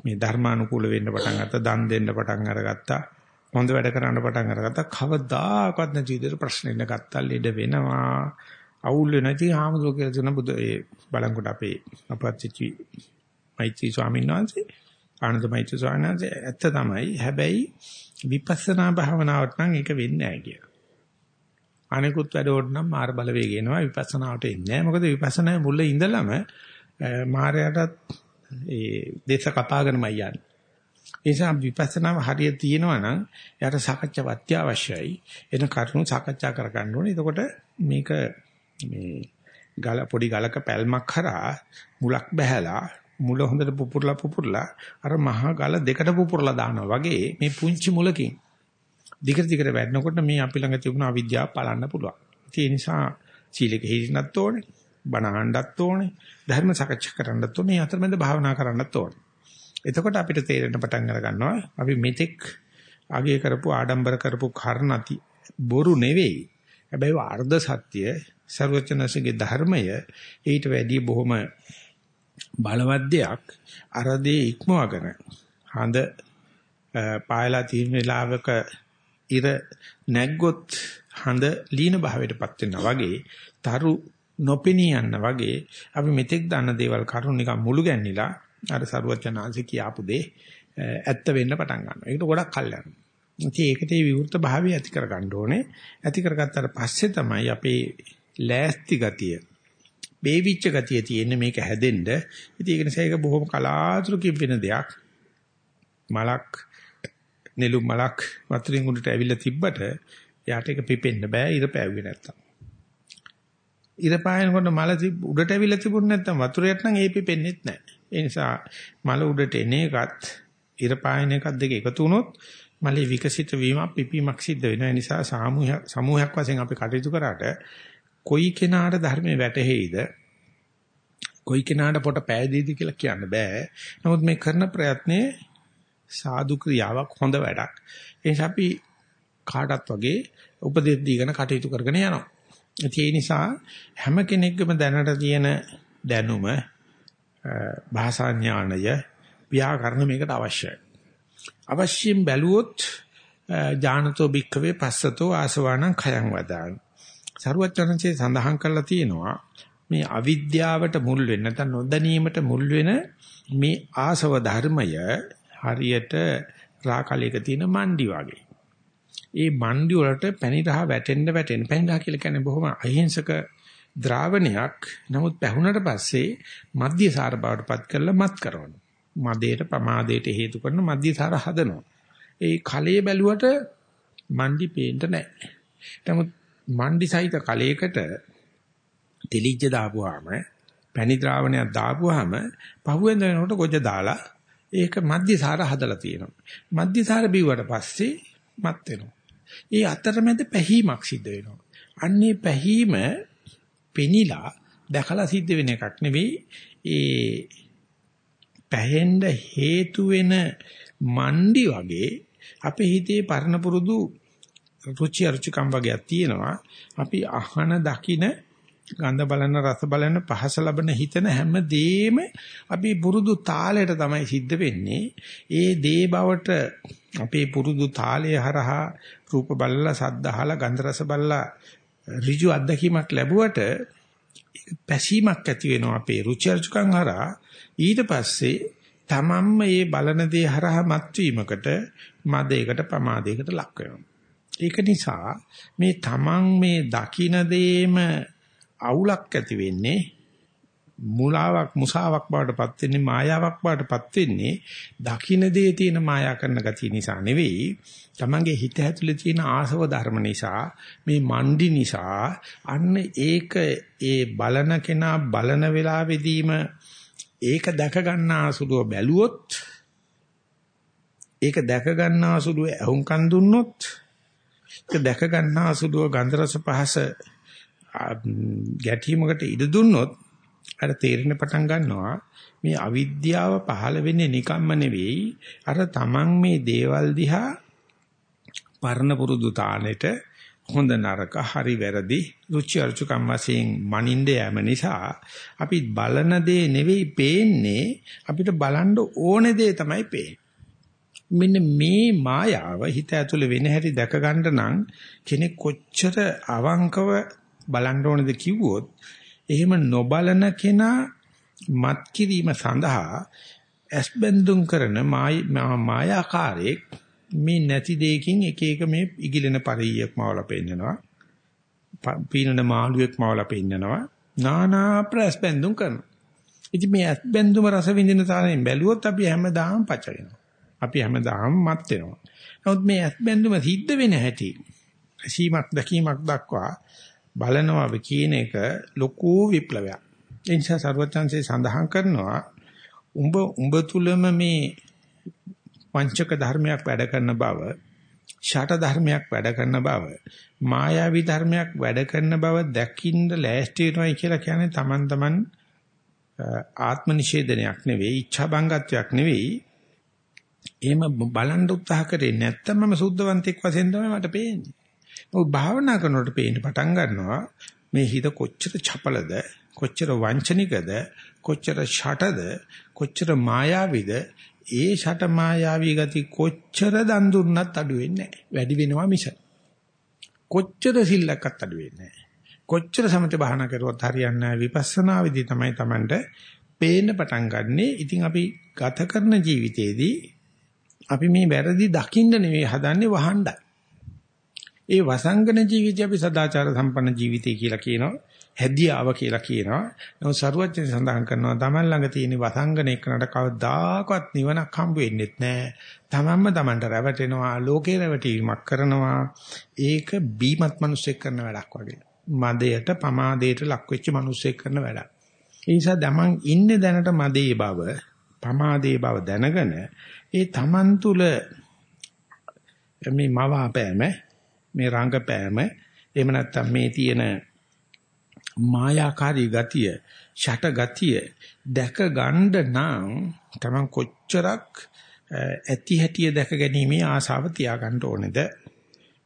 මේ ධර්මානුකූල වෙන්න පටන් ගත්තා, දන් දෙන්න පටන් අරගත්තා. හොඳ වැඩ කරන්න පටන් අරගත්තා කවදාකවත් නැති විදිහට ප්‍රශ්න ඉන්න ගත්තා ලෙඩ වෙනවා අවුල් වෙනවා ඉතින් ආමතුරු කියලා තුන බුදු ඒ බලංගොඩ අපේ අපච්චි මෛත්‍රී ස්වාමීන් වහන්සේ ආනන්ද මෛත්‍රී ස්වාමීන් වහන්සේ ඇත්ත තමයි හැබැයි විපස්සනා භාවනාවට නම් ඒක වෙන්නේ නැහැ කියලා. අනිකුත් වැඩවලට නම් මාර බලවේග එනවා විපස්සනාවට එන්නේ නැහැ. මොකද විපස්සනායේ මුල ඉඳලම මායයටත් ඒ දේශ කපාගෙනමයි යන්නේ. ඒ නිසා විපස්සනාව හරියට තියෙනවා නම් එයාට සාකච්ඡාව අත්‍යවශ්‍යයි. එන කරුණු සාකච්ඡා කරගන්න ඕනේ. එතකොට මේක මේ ගල පොඩි ගලක පැල්මක් කරා මුලක් බහැලා මුල හොඳට පුපුරලා පුපුරලා අර මහා ගල දෙකට පුපුරලා දානවා වගේ මේ පුංචි මුලකින් දිගට දිගට වැඩනකොට මේ අපි ළඟ තිබුණ අවිද්‍යාව පලන්න පුළුවන්. ඒ නිසා සීලෙක හිටින්නත් ඕනේ, බණ අහන්නත් ඕනේ, ධර්ම සාකච්ඡා කරන්නත් ඕනේ, අතරමැද භාවනා කරන්නත් ඕනේ. එතකොට අපිට තේරෙන්න පටන් අර ගන්නවා අපි මෙතෙක් අගය කරපු ආඩම්බර කරපු කර්ණති බොරු නෙවෙයි. හැබැයි අර්ධ සත්‍ය ਸਰවචනසගේ ධර්මය ඊට වැඩිය බොහොම බලවත් දෙයක් අරදී ඉක්මවගෙන හඳ පායලා තියෙන වෙලාවක ඉර නැග්ගොත් හඳ ලීන භාවයටපත් වෙනවා වගේ තරු නොපෙනී යන්න වගේ අපි මෙතෙක් දන්න දේවල් කරුණු නිකන් මුළු ගැන්නිලා අර සරුවචනාංශ කියාපු දේ ඇත්ත වෙන්න පටන් ගන්නවා. ඒකට ගොඩක් කල් යනවා. ඉතින් ඒකට මේ විවෘත භාවය ඇති කර ගන්න ඕනේ. ඇති කරගත්තාට පස්සේ තමයි අපේ ලෑස්ති ගතිය, බේවිච්ච ගතිය තියෙන්නේ මේක හැදෙන්න. ඉතින් ඒක නිසා ඒක බොහොම කලාතුරකින් වෙන දෙයක්. මලක් නෙළුම් මලක් වතුරින් උඩට ඇවිල්ලා තිබ්බට යාට ඒක පිපෙන්න බෑ ඉර පෑවුවේ නැත්තම්. ඉර පායනකොට මල උඩට ඇවිල්ලා තිබුණ නැත්තම් වතුරයට නම් ඒ පිපෙන්නේත් නැහැ. ඒ නිසා මල උඩට එන එකත් ඉර පායන එකත් දෙක එකතු වුණොත් මලේ විකසිත වීමක් පිපීමක් සිද්ධ වෙනවා. ඒ නිසා සාමූහයක් සමූහයක් වශයෙන් අපි කටයුතු කරාට කොයි කෙනාට ධර්මයේ වැටහෙයිද කොයි කෙනාට පොට පෑදෙයිද කියලා කියන්න බෑ. නමුත් මේ කරන ප්‍රයත්නේ සාදු ක්‍රියාවක් හොඳ වැඩක්. ඒ නිසා අපි කාටත් වගේ උපදෙස් දීගෙන කටයුතු කරගෙන යනවා. ඒ නිසා හැම කෙනෙක්ගේම දැනට තියෙන දැනුම භාෂා ඥානය ව්‍යාකරණ මේකට අවශ්‍යයි. අවශ්‍යයෙන් බැලුවොත් ඥානතෝ භික්ඛවේ පස්සතෝ ආසවාණං khයං වදාන. සරුවචනන්සේ සඳහන් කරලා තියෙනවා මේ අවිද්‍යාවට මුල් වෙන්න නැත්නම් නොදැනීමට මුල් වෙන මේ ආසව ධර්මය හරියට රාකලයක තියෙන මණ්ඩි වගේ. ඒ මණ්ඩි වලට පැණි රහ වැටෙන්න වැටෙන්න පැණි රහ කියලා කියන්නේ බොහොම අහිංසක ද්‍රාවණයක්. නමුත් පැහුනට පස්සේ මධ්‍යසාර බවටපත් කරලා මත් කරනවා. මදේට පමාදයට හේතු කරන මධ්‍යසාර හදනවා. ඒ කලයේ බැලුවට මණ්ඩි පේන්න නැහැ. නමුත් මණ්ඩි සහිත කලයකට තෙලිජ්ජ දාපුවාම පැණි ද්‍රාවණයක් දාපුවාම පහුවෙන්ද වෙනකොට ගොජ දාලා ඒක මධ්‍යසාර හදලා තියෙනවා. මධ්‍යසාර බිව්වට පස්සේ මත් වෙනවා. ඒ අතරමැද පැහිමක් සිද්ධ වෙනවා. අන්නේ පැහිම පෙනිලා දැකලා සිද්ධ වෙන එකක් නෙවෙයි. ඒ පැහෙන්න හේතු වෙන මණ්ඩි වගේ අපේ හිතේ පරණ පුරුදු රුචි අරුචිකම් වගේක් තියෙනවා. අපි අහන දකින ගඳ බලන රස බලන පහස ලබන හිතන හැම දෙෙම අපි පුරුදු තාලයට තමයි සිද්ධ වෙන්නේ. ඒ දේ බවට අපේ පුරුදු තාලය හරහා රූප බලලා සද්ද අහලා ගන්ධ රස බලලා ඍජු අත්දැකීමක් ලැබුවට පැසීමක් ඇති වෙනවා අපේ රුචි අරුචිකම් හරහා ඊට පස්සේ තමන්ම මේ බලන දේ හරහා මත්වීමකට මදයකට පමාදයකට ලක් වෙනවා. ඒක නිසා මේ තමන් මේ දකින දේම අවුලක් ඇති වෙන්නේ මුලාවක් මුසාවක් බවටපත් වෙන්නේ මායාවක් බවටපත් වෙන්නේ දකින්න දේ තියෙන මායා කරන ගතිය නිසා නෙවෙයි තමන්ගේ හිත ඇතුලේ තියෙන ආසව ධර්ම නිසා මේ මණ්ඩි නිසා අන්න ඒක ඒ බලන කෙනා බලන වෙලාවෙදීම ඒක දැක ගන්නා සුළුව බැලුවොත් ඒක දැක ගන්නා සුළුව ඇහුම්කන් දුන්නොත් ඒක දැක ගන්නා සුළුව ගන්ධ රස පහස ගැටීමකට ඉඩ දුන්නොත් අර තේරෙන පටන් ගන්නවා මේ අවිද්‍යාව පහළ වෙන්නේ නිකම්ම නෙවෙයි. අර තමන් මේ දේවල් දිහා පරණ පුරුදු තාලෙට හොඳ නරක හරි වැරදි රුචි අරුචිකම් වශයෙන් මනින්ද යෑම නිසා අපි බලන දේ නෙවෙයි පේන්නේ අපිට බලන්න ඕන දේ තමයි පේන්නේ. මෙන්න මේ මායාව හිත ඇතුලේ වෙන හැටි දැක ගන්න නම් කෙනෙක් කොච්චර අවංකව බලන්න ඕනද කිව්වොත් එහෙම නොබලන කෙනා මත් කිරීම සඳහා ඇස්බැඳුම් කරන මායාකාරයේ මේ නැති දෙයකින් එක එක මේ ඉගිලෙන පරියක් මවලා පෙන්නනවා. පීනන මාළුවෙක් මවලා පෙන්නනවා. නානා ප්‍රස්බැඳුම් කරනවා. ඉතින් මේ ඇස්බැඳුම රස විඳින තරමින් බැලුවොත් අපි හැමදාම පච වෙනවා. අපි හැමදාම මත් වෙනවා. නමුත් මේ ඇස්බැඳුම සිද්ධ වෙන හැටි සීමක් දැකීමක් දක්වා බලනවා කියන එක ලොකු විප්ලවයක්. ඒ නිසා සර්වඥාන්සේ සඳහන් කරනවා උඹ උඹ තුලම මේ පංචක ධර්මයක් වැඩ කරන බව, ෂට ධර්මයක් වැඩ කරන බව, මායාවි ධර්මයක් වැඩ කරන බව දැකින්න ලෑස්ති වෙනවයි කියලා කියන්නේ Taman taman ආත්ම නිෂේධනයක් නෙවෙයි, ઈચ્છා බංගත්වයක් නෙවෙයි. එහෙම බලන් උත්සාහ කරේ නැත්තම් මම සුද්ධවන්තෙක් වශයෙන් තමයි මට පේන්නේ. ඔව් භාවනා කරනකොට පේන්න පටන් ගන්නවා මේ හිත කොච්චර චපලද කොච්චර වංචනිකද කොච්චර ෂටද කොච්චර මායාවිද ඒ ෂට මායාවී ගති කොච්චර දන් දුන්නත් අඩු වෙන්නේ නැහැ. වැඩි වෙනවා මිස. කොච්චර සිල්ලක්වත් අඩු වෙන්නේ නැහැ. කොච්චර සමත බහනා කරුවත් හරියන්නේ නැහැ. විපස්සනා විදි තමයි Tamanට පේන්න පටන් ගන්නෙ. ඉතින් අපි ගත කරන ජීවිතේදී අපි මේ වැරදි දකින්න නෙවෙයි හදන්නේ වහණ්ඩයි. ඒ වසංගන ජීවිතය අපි සදාචාර සම්පන්න ජීවිතය කියලා කියනවා. හැදියාව කියලා කියනවා. නමුත් සරුවච්චන් සඳහන් කරනවා Taman ළඟ තියෙන වසංගන එක්කනට කවදාකවත් නිවනක් හම්බ වෙන්නේ නැහැ. Tamanම Tamanට රැවටෙනවා, ලෝකේ රැවටීමක් කරනවා. ඒක බීමත් මිනිස්සෙක් කරන වැඩක් වගේ. මදයට, පමාදයට ලක් වෙච්ච මිනිස්සෙක් කරන වැඩක්. ඒ නිසා Taman ඉන්නේ දැනට මදේ බව, පමාදේ බව දැනගෙන ඒ Taman තුල මේ මවාපෑම, මේ රංගපෑම, එහෙම නැත්නම් මේ තියෙන මායාකාරී ගතිය, ෂට ගතිය දැක ගන්න නම් තමන් කොච්චරක් ඇති හැටිය දැක ගැනීමේ ආසාව තියාගන්න ඕනේද?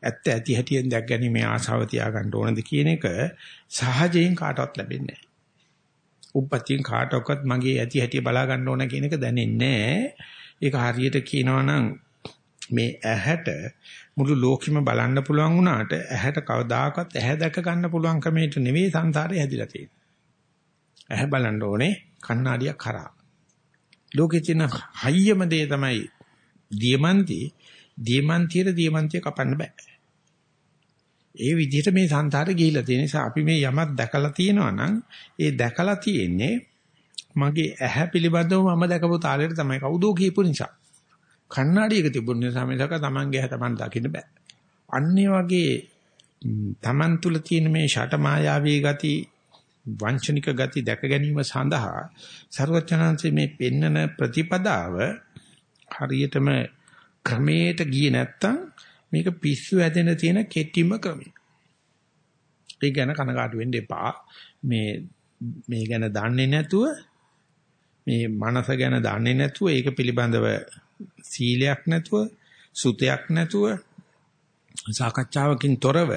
ඇත්ත ඇති හැටියෙන් දැක ගැනීමේ ආසාව තියාගන්න ඕනේද කියන එක සහජයෙන් කාටවත් ලැබෙන්නේ නැහැ. උප්පත්තියෙන් කාටවත් මගේ ඇති හැටිය බලා ගන්න ඕන කියන එක දැනෙන්නේ නැහැ. ඒක හරියට කියනවා නම් මේ ඇහැට මුළු ලෝකෙම බලන්න පුළුවන් වුණාට ඇහැට කවදාකවත් ඇහැ දැක ගන්න පුළුවන් කමේට නෙවෙයි සංසාරේ හැදිලා තියෙන්නේ. ඇහැ බලන්න ඕනේ කණ්ණාඩියක් කරා. ලෝකෙ තියෙන හයියම දේ තමයි දියමන්ති. දියමන්තියට දියමන්තිය කපන්න බෑ. ඒ විදිහට මේ සංසාරේ ගිහිලා තියෙන නිසා අපි මේ යමක් දැකලා තියෙනවා නම් ඒ දැකලා තියෙන්නේ මගේ ඇහැ පිළිබඳව මම දැකපු තාලෙට තමයි කවුදෝ කියපු නිසා. කණ්ණාඩියක තිබුණ නිසා මිසක Tamange හැ Taman දකින්න බෑ. අන්නේ වගේ Taman තුල තියෙන මේ ෂට මායාවී ගති වංචනික ගති දැක ගැනීම සඳහා ਸਰවචනංශයේ මේ පෙන්නන ප්‍රතිපදාව හරියටම ක්‍රමයට ගියේ නැත්තම් මේක පිස්සු ඇදෙන තියෙන කෙටිම ක්‍රමය. ඒ ගැන කනගාටු වෙන්න එපා. මේ මේ ගැන දන්නේ නැතුව මේ මනස ගැන දන්නේ නැතුව ඒක පිළිබඳව සීලයක් නැතුව සුතයක් නැතුව සාකච්ඡාවකින් තොරව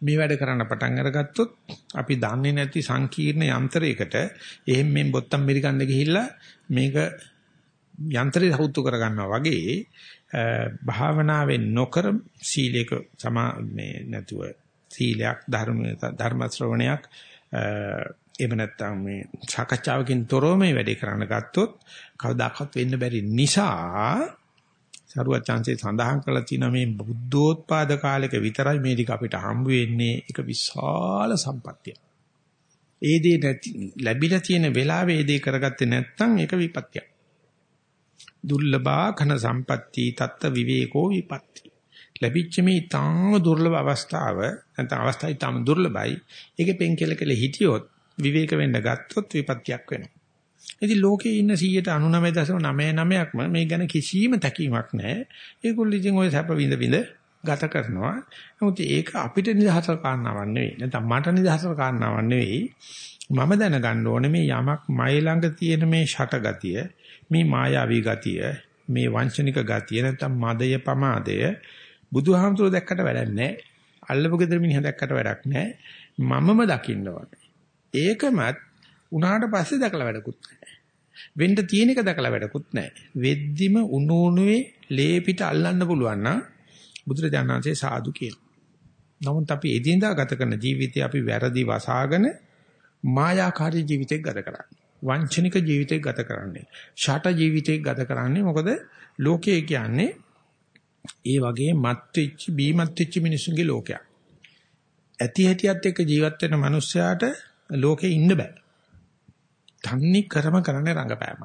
මේ වැඩ කරන්න පටන් අරගත්තොත් අපි දන්නේ නැති සංකීර්ණ යන්ත්‍රයකට එහෙන් මෙන් බොත්තම් මිරිකන්න ගිහිල්ලා මේක යන්ත්‍රය හවුතු කරගන්නවා වගේ භාවනාවෙන් නොකර සීලයක සමා මේ නැතුව සීලයක් ධර්ම ධර්ම ශ්‍රවණයක් එහෙම නැත්නම් මේ සාකච්ඡාවකින් තොරව මේ වැඩේ කරන්න ගත්තොත් කවදාකවත් වෙන්න බැරි නිසා සරුවත් chance සඳහන් කරලා තියෙනවා මේ බුද්ධෝත්පාද කාලයක විතරයි මේ ටික අපිට හම්බ වෙන්නේ ඒක විශාල සම්පත්තියක්. ඒ දේ ලැබිලා තියෙන වෙලාවේ ඒ දේ කරගත්තේ නැත්නම් ඒක විපත්තියක්. දුර්ලභා කන සම්පatti තත්ත විවේකෝ විපatti. ලැබිච්ච මේ තාම දුර්ලභ අවස්ථාව නැත්නම් අවස්ථාවයි තාම දුර්ලභයි. ඒකේ පෙන්කෙල කෙල හිටියොත් විවේක වෙන්න ගත්තොත් විපත්තියක් වෙනවා. ඉතින් ලෝකේ ඉන්න 199.99ක්ම මේ ගැන කිසිම තැකීමක් නැහැ. ඒගොල්ලෝ ඉතින් ওই සැප විඳ විඳ ගත කරනවා. නමුත් ඒක අපිට නිදහස කාරණාවක් නෙවෙයි. නැත්නම් මට නිදහස කාරණාවක් නෙවෙයි. මම දැනගන්න ඕනේ මේ යමක් මයි ළඟ තියෙන මේ ෂටගතිය, මේ මායාවී ගතිය, මේ වංචනික ගතිය නැත්නම් මදය පමාදය බුදුහාමුදුරුවෝ දැක්කට වැඩක් නැහැ. අල්ලපු ගෙදර මිනිහා දැක්කට වැඩක් නැහැ. මමම දකින්න ඕනේ. ඒකමත් උනාට පස්සේ දැකලා වැඩකුත් නැහැ. වෙන්න තියෙන එක දැකලා වැඩකුත් නැහැ. වෙද්දිම උණු උණුවේ ලේ පිට අල්ලන්න පුළුවන් නම් බුදුරජාණන්සේ සාදු කියනවා. නමුත් අපි එදිනදා ගත කරන ජීවිතේ අපි වැරදි වසාගෙන මායාකාරී ජීවිතයක් ගත කරන්නේ. වංචනික ජීවිතයක් ගත කරන්නේ. ෂට ජීවිතයක් ගත කරන්නේ මොකද ලෝකය කියන්නේ ඒ වගේ මත් වෙච්ච බීමත් වෙච්ච මිනිස්සුන්ගේ ලෝකයක්. ඇති හැටියත් එක්ක ජීවත් වෙන මිනිස්සයාට ලෝකේ ඉන්න බෑ. තන්නේ කරම කරන්නේ රංගපෑම.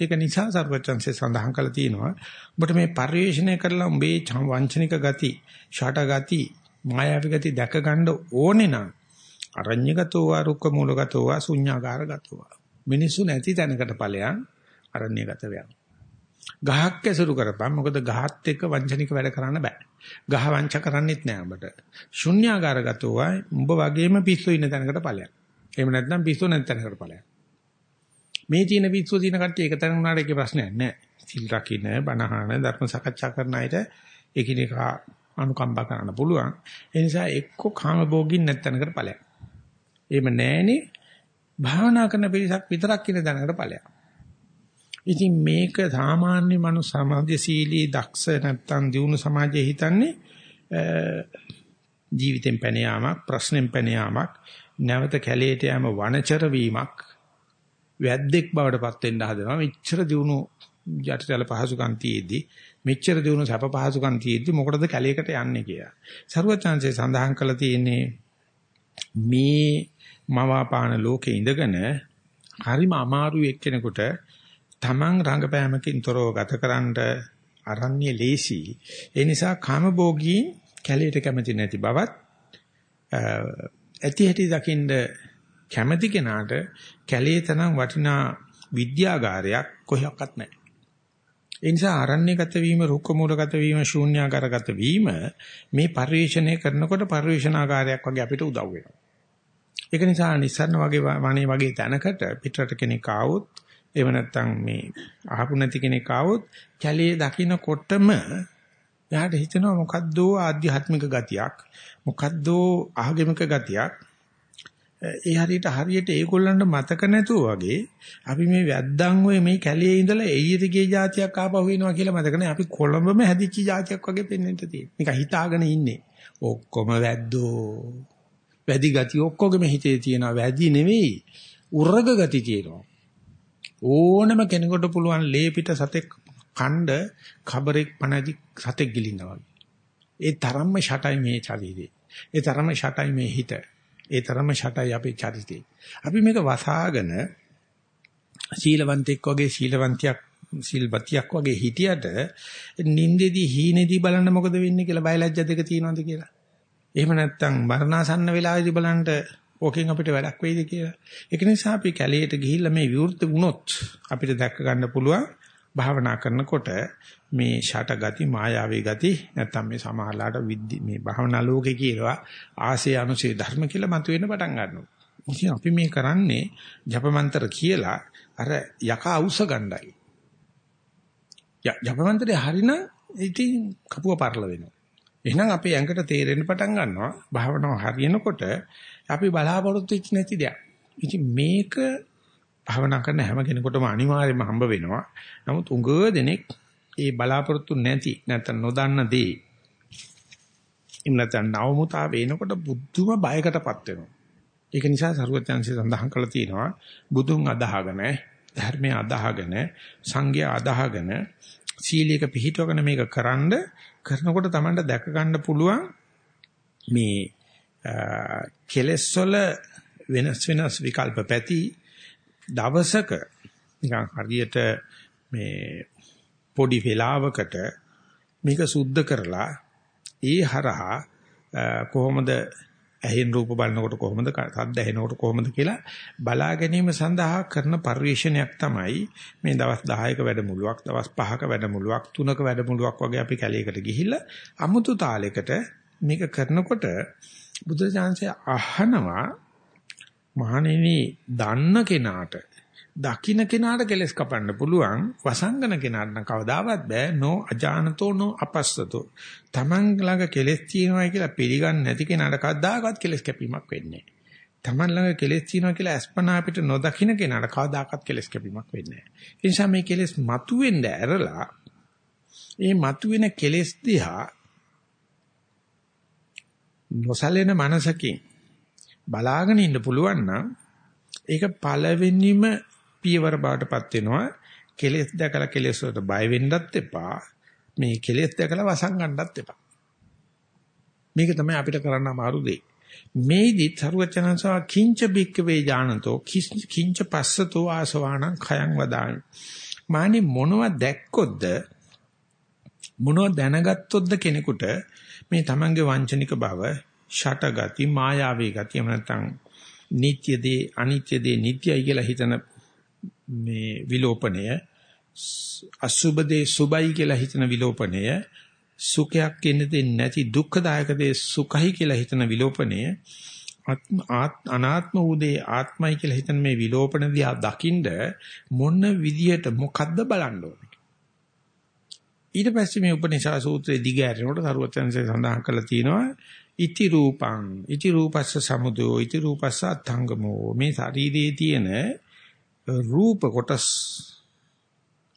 ඒක නිසා සර්වචන්සේ සඳහන් කළා තියෙනවා ඔබට මේ පරිශ්‍රණය කරලා උඹේ වංචනික ගති, ෂට ගති, මායාවී ගති දැක ගන්න ඕනේ නම් අරඤ්‍යගතෝ වා රුක්ක මූලගතෝ වා ශුඤ්ඤාකාරගතෝ වා මිනිසු නැති තැනකට ඵලයන් අරඤ්‍යගත වෙනවා. ගහක් ඇසුරු කරපන් මොකද ගහත් එක්ක වංචනික වැඩ කරන්න බෑ. ගහ වංච කරන්නෙත් නෑ ඔබට. ශුන්‍යාකාරගතෝ වයි උඹ වගේම පිස්සු ඉන්න තැනකට ඵලයක්. එහෙම නැත්නම් පිස්සු නැති තැනකට ඵලයක්. මේ තියෙන පිස්සු තියෙන කට්ටිය එක තැන උනාට ඒකේ ප්‍රශ්නයක් නෑ. සිල් රකින්න, බණහන, ධර්ම සාකච්ඡා කරන අයට එකිනෙකා අනුකම්පා කරන්න පුළුවන්. ඒ නිසා එක්ක කාම භෝගින් නැත්නම්කට ඵලයක්. එහෙම නැහෙනේ භාවනා කරන පිරිසක් විතරක් ඉන්න දැනකට ඵලයක්. ඉතින් මේක සාමාන්‍ය මනුස්ස සමාජශීලී දක්ෂ නැත්තම් දියුණු සමාජයේ හිතන්නේ ජීවිතෙන් පැන යාමක් ප්‍රශ්නෙන් පැන යාමක් නැවත කැලේට යෑම වනචර වීමක් වැද්දෙක් බවට පත් වෙන්න හදනවා මෙච්චර දියුණු යටිතල පහසුකම් තියේදී මෙච්චර දියුණු සැප පහසුකම් තියේදී මොකටද කැලේකට යන්නේ කියලා. සරුවචාන්සේ සඳහන් කළා තියෙන්නේ මේ මවාපාන ලෝකේ ඉඳගෙන හරිම අමාරු එක්කෙනෙකුට තමන් රංගපෑමකින් තොරව ගතකරනට අරන්නේ ලේසි. ඒ නිසා කාමභෝගී කැලයට කැමති නැති බවත් ඇති හැටි දකින්ද කැමති කෙනාට කැලේ තරම් වටිනා විද්‍යාගාරයක් කොහොක්වත් නැහැ. ඒ නිසා ආරණ්‍යගත වීම, රුක්ක මූලගත වීම, ශූන්‍යාකාරගත වීම මේ පරිශ්‍රණය කරනකොට පරිශ්‍රණාකාරයක් වගේ අපිට උදව් වෙනවා. ඒක නිසා නිස්සරණ වගේ වණේ වගේ තැනකට පිටරට කෙනෙක් ආවොත් එහෙම නැත්නම් මේ අහපු නැති කෙනෙක් ආවොත් කැලේ දකින්නකොටම එයාට හිතෙනවා මොකද්ද ආධ්‍යාත්මික ගතියක් මොකද්ද ආගමික ගතියක් ඒ හරියට හරියට ඒගොල්ලන්ට මතක නැතුව වගේ අපි මේ වැද්දන් ඔය මේ කැලේ ඉඳලා එළියට ගිය જાතියක් ආපහු එනවා කියලා මතක නැහැ අපි කොළඹම හැදිච්ච જાතියක් වගේ පෙන්වෙන්න තියෙන. මේක හිතාගෙන ඉන්නේ. ඔක්කොම වැද්දෝ. වැඩි ගති ඔක්කොගෙම හිතේ තියෙනවා. වැඩි නෙවෙයි. උරග ගති තියෙනවා. ඕනම කෙනෙකුට පුළුවන් ලේ පිට සතෙක් කණ්ඩ කබරෙක් පණදි සතෙක් ගිලිනවා වගේ. ඒ තරම්ම ෂටයි මේ ශරීරේ. ඒ තරම්ම ෂටයි මේ හිත. ඒ තරම්ම ෂටයි අපේ චරිතේ. අපි මේක වසාගෙන සීලවන්තෙක් වගේ සීලවන්තියක් සිල්පතියක් වගේ හිටියට නින්දෙදි හීනේදී බලන්න මොකද වෙන්නේ කියලා බයලජ්‍ය දෙක තියෙනවද කියලා. එහෙම නැත්නම් මරණාසන්න වෙලාවේදී බලන්න ඕකෙන් අපිට වැඩක් වෙයිද කියලා. ඒක නිසා අපි කැලේට ගිහිල්ලා මේ විවෘත වුණොත් අපිට දැක්ක ගන්න පුළුවන් භාවනා කරනකොට මේ ෂට ගති මායාවේ ගති නැත්තම් මේ සමහරලාට විද්‍ය මේ භාවනා ලෝකේ කියලා ආසේ අනුසේ ධර්ම කියලා මතුවෙන්න පටන් ගන්නවා. ඉතින් අපි මේ කරන්නේ ජපමන්තර කියලා අර යකා අවුස ගන්නයි. ජපමන්තරේ හරිනම් ඉතින් කපුව පරල වෙනවා. එහෙනම් අපේ ඇඟට තේරෙන්න පටන් ගන්නවා භාවනාව හරියනකොට අපි බලාපොරොත්තු වෙච්ච නැති දෙයක්. ඉතින් මේක භවනා කරන හැම කෙනෙකුටම අනිවාර්යයෙන්ම හම්බ වෙනවා. නමුත් උඟ දෙනෙක් ඒ බලාපොරොත්තු නැති නැත්නම් නොදන්න දේ එහෙම නැත්නම් නවමුතා වෙනකොට බුද්ධම බයකටපත් වෙනවා. ඒක නිසා සරුවත්‍යංශය සඳහන් කරලා තියෙනවා බුදුන් අදහගෙන ධර්මය අදහගෙන සංඝය අදහගෙන සීලයක පිළිහිටවගෙන මේක කරන්ඩ කරනකොට Tamanට දැක ගන්න පුළුවන් මේ කෙලස් වල වෙනස් වෙනස් විකල්ප පැති දවසක නිකන් හරියට මේ පොඩි වෙලාවකට මේක සුද්ධ කරලා ඒ හරහා කොහොමද ඇහෙන් රූප බලනකොට කොහොමද සද්ද ඇහෙනකොට කොහොමද කියලා බලා ගැනීම සඳහා කරන පරිශ්‍රණයක් තමයි මේ දවස් 10ක වැඩමුළුවක් දවස් 5ක වැඩමුළුවක් 3ක වැඩමුළුවක් වගේ අපි කැලේකට ගිහිල්ලා අමුතු තාලයකට මේක කරනකොට බුදු දානසේ අහනවා මහණෙනි දන්න කෙනාට දකින්න කෙනාට කෙලස් කපන්න පුළුවන් වසංගන කෙනාට නම් කවදාවත් බෑ. නෝ අජානතෝ නෝ අපස්සතෝ. Taman ළඟ කෙලස් තියෙනවා කියලා පිළිගන්නේ නැති කෙනාට කවදාකවත් කෙලස් කැපීමක් වෙන්නේ Taman ළඟ කෙලෙස් තියෙනවා කියලා අස්පනා අපිට නොදකින්න කෙනාට කවදාකවත් කෙලෙස් කැපීමක් වෙන්නේ නැහැ. ඒ නිසා මේ කෙලෙස් මතුවෙන්න ඇරලා මේ මතුවෙන කෙලෙස් දිහා නොසලෙන මනසකින් බලාගෙන ඉන්න පුළුවන් නම් ඒක පළවෙනිම පියවර බාටපත් වෙනවා. කෙලෙස් දැකලා කෙලෙස් වලට බය වෙන්නත් එපා. මේ කෙලෙස් දැකලා වසංගන්නත් එපා. මේක තමයි අපිට කරන්න අමාරු දෙය. මේදි සරුවචනංසව කිංච බික්ක වේ ඥානතෝ කිංච පස්සතෝ ආසවාණං khයං වදාමි. මානි මොනව දැක්කොත්ද මොනව දැනගත්තොත්ද කෙනෙකුට මේ තමන්ගේ වංචනික බව ෂටගති මායාවී ගති එහෙම නැත්නම් නිත්‍ය දේ අනිත්‍ය දේ නිට්යයි කියලා හිතන මේ විලෝපණය අසුබ දේ සුබයි කියලා හිතන විලෝපණය සුඛයක් කියන්නේ නැති දුක්ඛදායක දේ සුඛයි කියලා හිතන විලෝපණය අනාත්ම උදේ ආත්මයි කියලා හිතන මේ විලෝපණ දිහා දකින්ද මොන විදියට මොකද්ද බලන්න ඕනේ? ඊට පස්සේ මේ උපනිෂා සූත්‍රයේ දිග ඇරෙනකොට සරුවචන්සේ සඳහන් කරලා තියෙනවා ඉති රූපං ඉති රූපස්ස සමුදෝ ඉති රූපස්ස අත්ංගමෝ මේ ශරීරයේ තියෙන රූප කොටස්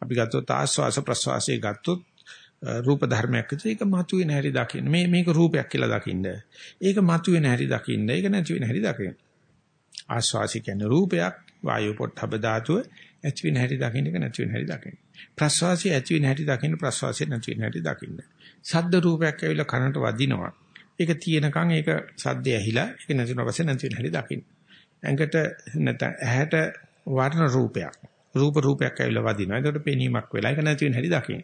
අපි ගත්තොත් ආස්වාස ප්‍රස්වාසයේ ගත්තොත් රූප ධර්මයක් විතර ඒක මතුවේ නැහැටි දකින්න. මේ මේක රූපයක් කියලා දකින්න. ඒක මතුවේ නැහැටි දකින්න. ඒක නැති වෙන හැටි දකින්න. ආස්වාසි කියන්නේ රූපයක් වායු පොට්ටබ ධාතුව ඇති වෙන හැටි දකින්න එක නැති වෙන හැටි දකින්න. ප්‍රස්වාසය ඇති වෙන හැටි දකින්න ප්‍රස්වාසය නැති වෙන හැටි දකින්න. සද්ද රූපයක් ඇවිල්ලා කනට වදිනවා. ඒක තියෙනකන් ඒක සද්දය ඇහිලා ඒක නැතිවෙන පස්සේ නැති වෙන හැටි දකින්න. ඇඟට නැත්නම් ඇහැට වර්ණ රූපයක්. රූප රූපයක් ඇවිල්ලා වදිනවා. ඒකට පෙනීමක් වෙලා ඒක නැති වෙන හැටි දකින්න.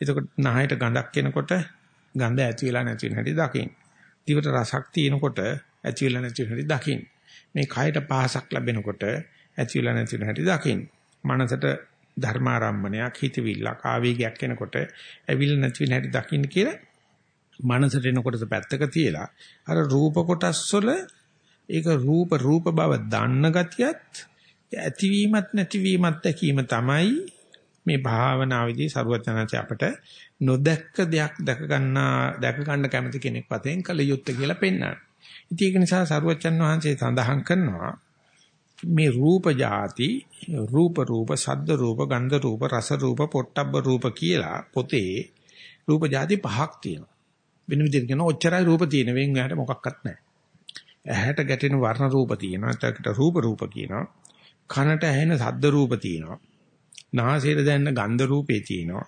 එතකොට නහයට ගඳක් එනකොට ගඳ ඇති වෙලා නැති වෙන හැටි දකින්න. දිවට රසක් තියෙනකොට ඇති වෙලා නැති වෙන හැටි දකින්න. මේ කයට පහසක් ලැබෙනකොට ඇති වෙලා නැති වෙන හැටි දකින්න. මනසට ධර්මාරම්මණයක් හිතවිල්ලක් ආවේගයක් එනකොට ඇවිල්ලා නැති වෙන හැටි දකින්න කියලා මනසට එනකොටස පැත්තක තියලා අර රූප කොටස් වල ඒක රූප රූප බව දන්න ගතියත් ඇතිවීමත් නැතිවීමත් දැකීම තමයි මේ භාවනාවේදී සරුවචනanse අපට නොදැක්ක දෙයක් දැක ගන්නා දැක ගන්න කැමති කෙනෙක් වතෙන් කල යුත්තේ කියලා පෙන්වනවා. ඉතින් ඒක නිසා සරුවචන් වහන්සේ සඳහන් කරනවා මේ රූප જાති රූප රූප සද්ද රූප ගන්ධ රූප රස රූප පොට්ටබ්බ රූප කියලා පොතේ රූප જાති පහක් තියෙනවා. වෙන විදිහට කියන ඔච්චරයි රූප තියෙන වෙන් එහාට මොකක්වත් නැහැ. ඇහැට ගැටෙන වර්ණ රූප තියෙනවා. එතකට රූප රූප කියනවා. කනට ඇහෙන ශබ්ද රූප තියෙනවා. නාසයට දැනෙන ගන්ධ රූපේ තියෙනවා.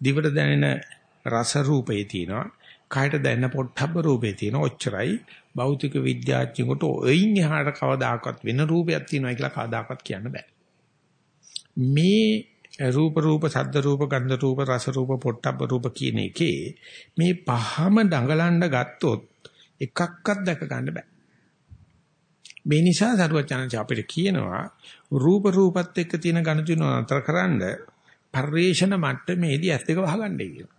දිවට දැනෙන රස රූපේ තියෙනවා. කයට දැනෙන පොට්ටබ්බ රූපේ තියෙනවා. ඔච්චරයි භෞතික විද්‍යාඥයෙකුට ඔයින් එහාට කවදාකවත් වෙන රූපයක් තියෙනවා කියලා කවදාකවත් කියන්න බෑ. මේ රූප රූප සද්ද රූප ගන්ධ රූප රස රූප පොට්ටබ්බ රූප කියන එකේ මේ පහම දඟලන්න ගත්තොත් එකක්වත් දැක ගන්න බෑ. මේ නිසා සරුවචනංච අපිට කියනවා රූප රූපත් එක්ක තියෙන ගණතුන අතරකරනද පරිේශන මට්ටමේදී ඇස් දෙක වහගන්නයි කියනවා.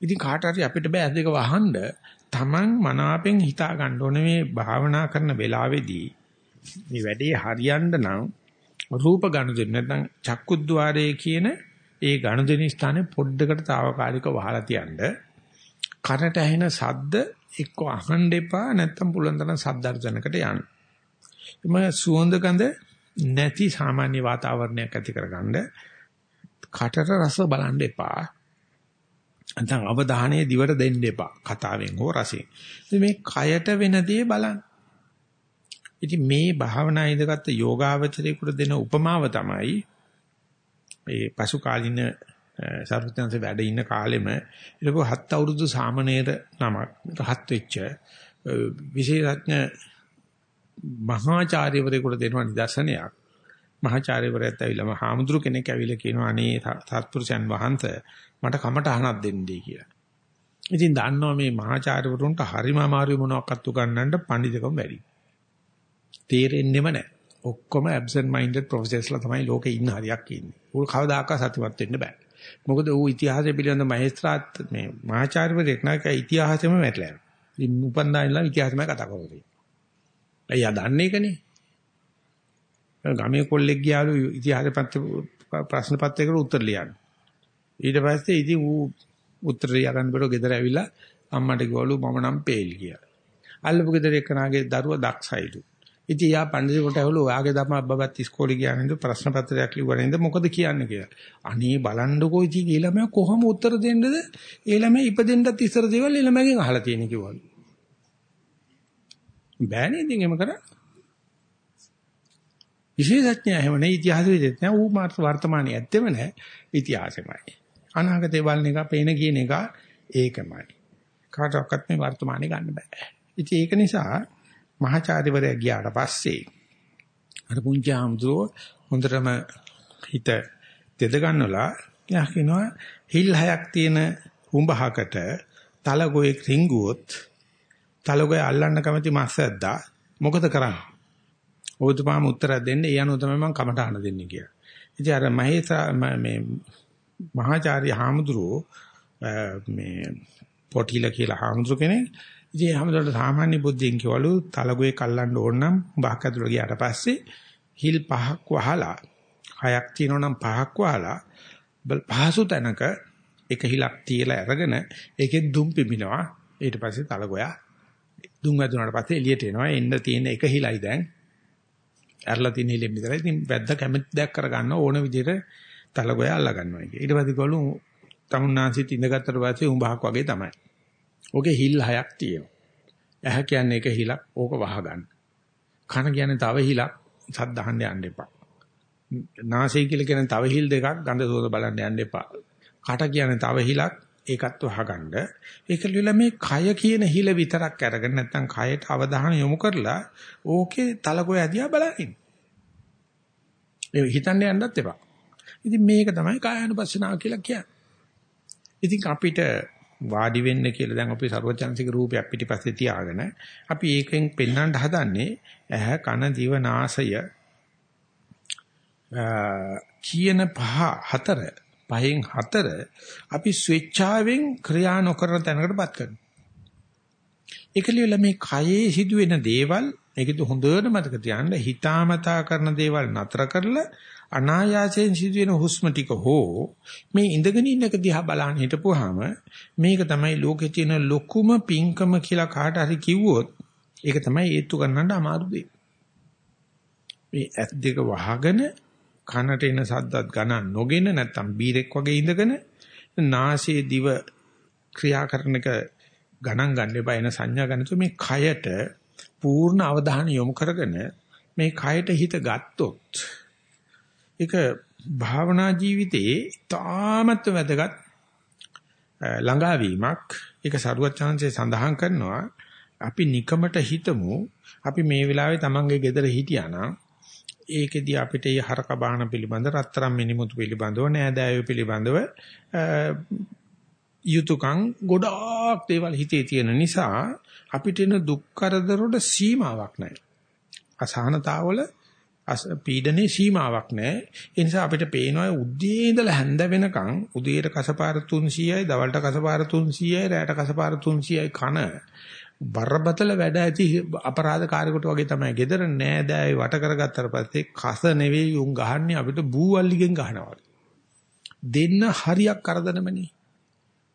ඉතින් කාට හරි අපිට බෑ ඇස් දෙක වහන්න Taman මනාපෙන් හිතා ගන්න ඕනේ මේ භාවනා කරන වෙලාවේදී මේ වැඩේ හරියන්න නම් රූප ගනුදෙනු නැත්නම් චක්කුද්්වාරයේ කියන ඒ ගනුදෙනු ස්ථානේ පොඩ්ඩකට తాවකාලික වහලා තියන්න කනට ඇහෙන සද්ද එක්ක අහන්න එපා නැත්නම් පුළුවන් තරම් සද්දර්ජනකට යන්න. එම සුවඳ ගඳ නැති සාමාන්‍ය වාතාවරණයක් ඇති කරගන්න කටට රස බලන්න එපා. නැත්නම් අවධානය දිවට දෙන්න එපා. කතාවෙන් හෝ රසෙන්. මේ කයට වෙන දේ බලන්න. ඉතින් මේ භාවනා ඉදගත්ත යෝගාවචරේකට දෙන උපමාව තමයි මේ පසු කාලින සර්වඥන්සේ වැඩ ඉන්න කාලෙම ඊළඟ හත් අවුරුදු සාමණේර නමක් රහත් වෙච්ච විශේෂඥ මහාචාර්යවරයෙකුට දෙනවා නිදර්ශනයක් මහාචාර්යවරයාත් ඇවිල්ලා මහාමුදුරු කෙනෙක් ඇවිල්ලා කියනවා අනේ සත්පුරුෂයන් වහන්සේ මට කමට අහනක් දෙන්නදී කියලා. ඉතින් දන්නවා මේ මහාචාර්යවරුන්ට හරිම අමාරුයි මොනවාක්වත් උගන්නන්න පඬිතුකම වැඩි. තේරෙන්නෙම නැහැ. ඔක්කොම absent minded professorsලා තමයි ලෝකේ ඉන්න හරියක් ඉන්නේ. ඌ කවදාකවත් සතුටුමත් වෙන්න බෑ. මොකද ඌ ඉතිහාසය පිළිබඳ මහේස්ත්‍රාත් මේ මහාචාර්යවරයෙක් නැක ඉතිහාසෙම වැටලා යනවා. ඉතින් උපන්දා ඉඳලා ඉතිහාසෙම කතා කරන්නේ. අයියා දන්නේ ඒකනේ. ගමේ කොල්ලෙක් ගියාලු ඉතිහාස ප්‍රශ්න පත්‍රයකට උත්තර ලියන්න. ඊට පස්සේ ඉතින් ඌ උත්තර ලියා ගන්න බැරුව ගෙදර ඇවිල්ලා අම්මට කිව්වලු මම නම් පේල් කියලා. අල්ලපු ගෙදර එක්කනාගේ දරුවා දක්ෂයිලු. ඉතින් යා පඬිතුමට ඇහුවලු ඔයාගේ දම අබ්බවත් ඉස්කෝලේ ගියා නේද ප්‍රශ්න පත්‍රයක් ලිව්වා නේද මොකද කියන්නේ කියලා. අනේ බලන්නකෝ ඉතින් ඒ ළමයා කොහොම උත්තර දෙන්නද? ඒ ළමයා ඉපදෙන්නත් ඉස්සර දේවල් ඒ ළමයාගෙන් අහලා තියෙන කිව්වලු. බෑනේ ඉතින් එහෙම කරන්නේ. විශේෂඥය එහෙම නෙයි ඉතිහාස විදිහට නෑ ඌ මාත් වර්තමානයේ ඇත්තෙම නෑ ඉතිහාසෙමයි. අනාගතේ බලන එක පේන කියන එක ඒකමයි. කාටවත් මේ වර්තමානේ ගන්න බෑ. ඉතින් ඒක නිසා මහාචාර්යවරයා ගියාට පස්සේ අර පුංචි ආම්දුරෝ හොඳටම හිත තෙද ගන්නලා යා කියනවා හිල් හයක් තියෙන උඹහකට තලගොයේ රිංගුවොත් තලගොය අල්ලන්න කැමති මස්සද්දා මොකද කරන්නේ? ඔබතුමාම උත්තර දෙන්න ඒ අනුව තමයි මම කමටහන දෙන්නේ කියලා. ඉතින් අර මහේසා මේ මහාචාර්ය හාමුදුරුවෝ මේ පොටිල කියලා හාමුදුරු කෙනෙක්. ඉතින් හාමුදුරුවෝ සාමාන්‍ය බුද්ධියෙන් කියවලු තලගොයේ කල්ලන්න ඕන නම් බාහක් ඇතුළ ගියාට පස්සේ හිල් පහක් වහලා හයක් තියෙනවා නම් පහක් වහලා පහසු තැනක එක හිලක් තියලා අරගෙන ඒකෙන් දුම් පිමිනවා ඊට පස්සේ තලගොයා දුම් වැදුනාට පස්සේ එළියට එනවා එන්න තියෙන එක හිලයි දැන් ඇරලා තියෙන හිලෙන් විතරයි ඉතින් වැද්ද කැමති දෙයක් කරගන්න ඕන විදිහට තලගොය අල්ලා ගන්නවා කිය. ඊට පස්සේ ගලු තමුන්නාන්සිට ඉඳගත්තට පස්සේ උඹහක් වගේ තමයි. ඕකේ හිල් හයක් තියෙනවා. ඇහ කියන්නේ එක හිලක් ඕක වහ ගන්න. කන කියන්නේ තව හිලක් සද්ද අහන්න යන්න එපා. නාසය කියලා කියන තව හිල් දෙකක් ගඳ සුවඳ බලන්න යන්න එපා. කට කියන්නේ තව හිලක් ඒකත් වහගන්න. ඒක ලියලා මේ කය කියන හිල විතරක් අරගෙන නැත්නම් කයට අවධානය යොමු කරලා ඕකේ තලකොය ඇදියා බලන්න. ඒ හිතන්න යන්නත් එපා. ඉතින් මේක තමයි කායानुපස්සනාව කියලා කියන්නේ. ඉතින් අපිට වාඩි වෙන්න කියලා දැන් අපි ਸਰවචන්සික රූපයක් පිටිපස්සේ තියාගෙන අපි ඒකෙන් පෙන්වන්න හදන්නේ ඇහ කන දිව නාසය කියන පහ හතර පහෙන් හතර අපි ස්වේච්ඡාවෙන් ක්‍රියා නොකරන තැනකටපත් කරනවා. ඒකලියල මේ කයේ සිදුවෙන දේවල් මේකද හොඳට මතක තියාගන්න හිතාමතා කරන දේවල් නතර කරලා අනායාසයෙන් සිදුවෙන හුස්ම ටික හෝ මේ ඉඳගෙන ඉන්නක දිහා බලන්න හිටපුවාම මේක තමයි ලෝකේ තියෙන ලොකුම පිංකම කියලා කාට හරි කිව්වොත් ඒක තමයි ඒත්තු ගන්නට අමාරු දෙය. මේ ඇස් දෙක වහගෙන කනට එන සද්දත් ගණන් නොගෙන නැත්තම් බීරෙක් වගේ ඉඳගෙන නාසයේ දිව ක්‍රියා කරන එක ගණන් ගන්න එපා එන සංඥා ගන්න. තු මේ කයට පූර්ණ අවධානය යොමු කරගෙන මේ කයට හිත ගත්තොත් ඒක භාවනා ජීවිතයේ තාමත් වැදගත් ළඟාවීමක්. ඒක සරුවත් chance සඳහන් කරනවා අපි නිකමට හිතමු. අපි මේ වෙලාවේ Tamange ගෙදර හිටියානම් ඒකෙදී අපිට මේ හරක බාහන පිළිබඳ රත්තරන් මිනිමුතු පිළිබඳව නෑදෑයෝ පිළිබඳව යුතුයකම් ගොඩාක් දේවල් හිතේ තියෙන නිසා අපිට එන දුක් කරදර වල සීමාවක් නැහැ. අසහනතාවල පීඩනේ සීමාවක් නැහැ. ඒ නිසා අපිට පේනවා උදේ ඉඳලා හැන්ද වෙනකන් උදේට කසපාර 300යි, දවල්ට කසපාර 300යි, රැයට කසපාර 300යි කන බරපතල වැඩ ඇති අපරාධකාරයෙකුට වගේ තමයි gedara නෑදෑයි වට කරගත්තාට පස්සේ කස නෙවෙයි උන් ගහන්නේ අපිට බූවල්ලිගෙන් ගහනවා. දෙන්න හරියක් කරදනමනේ.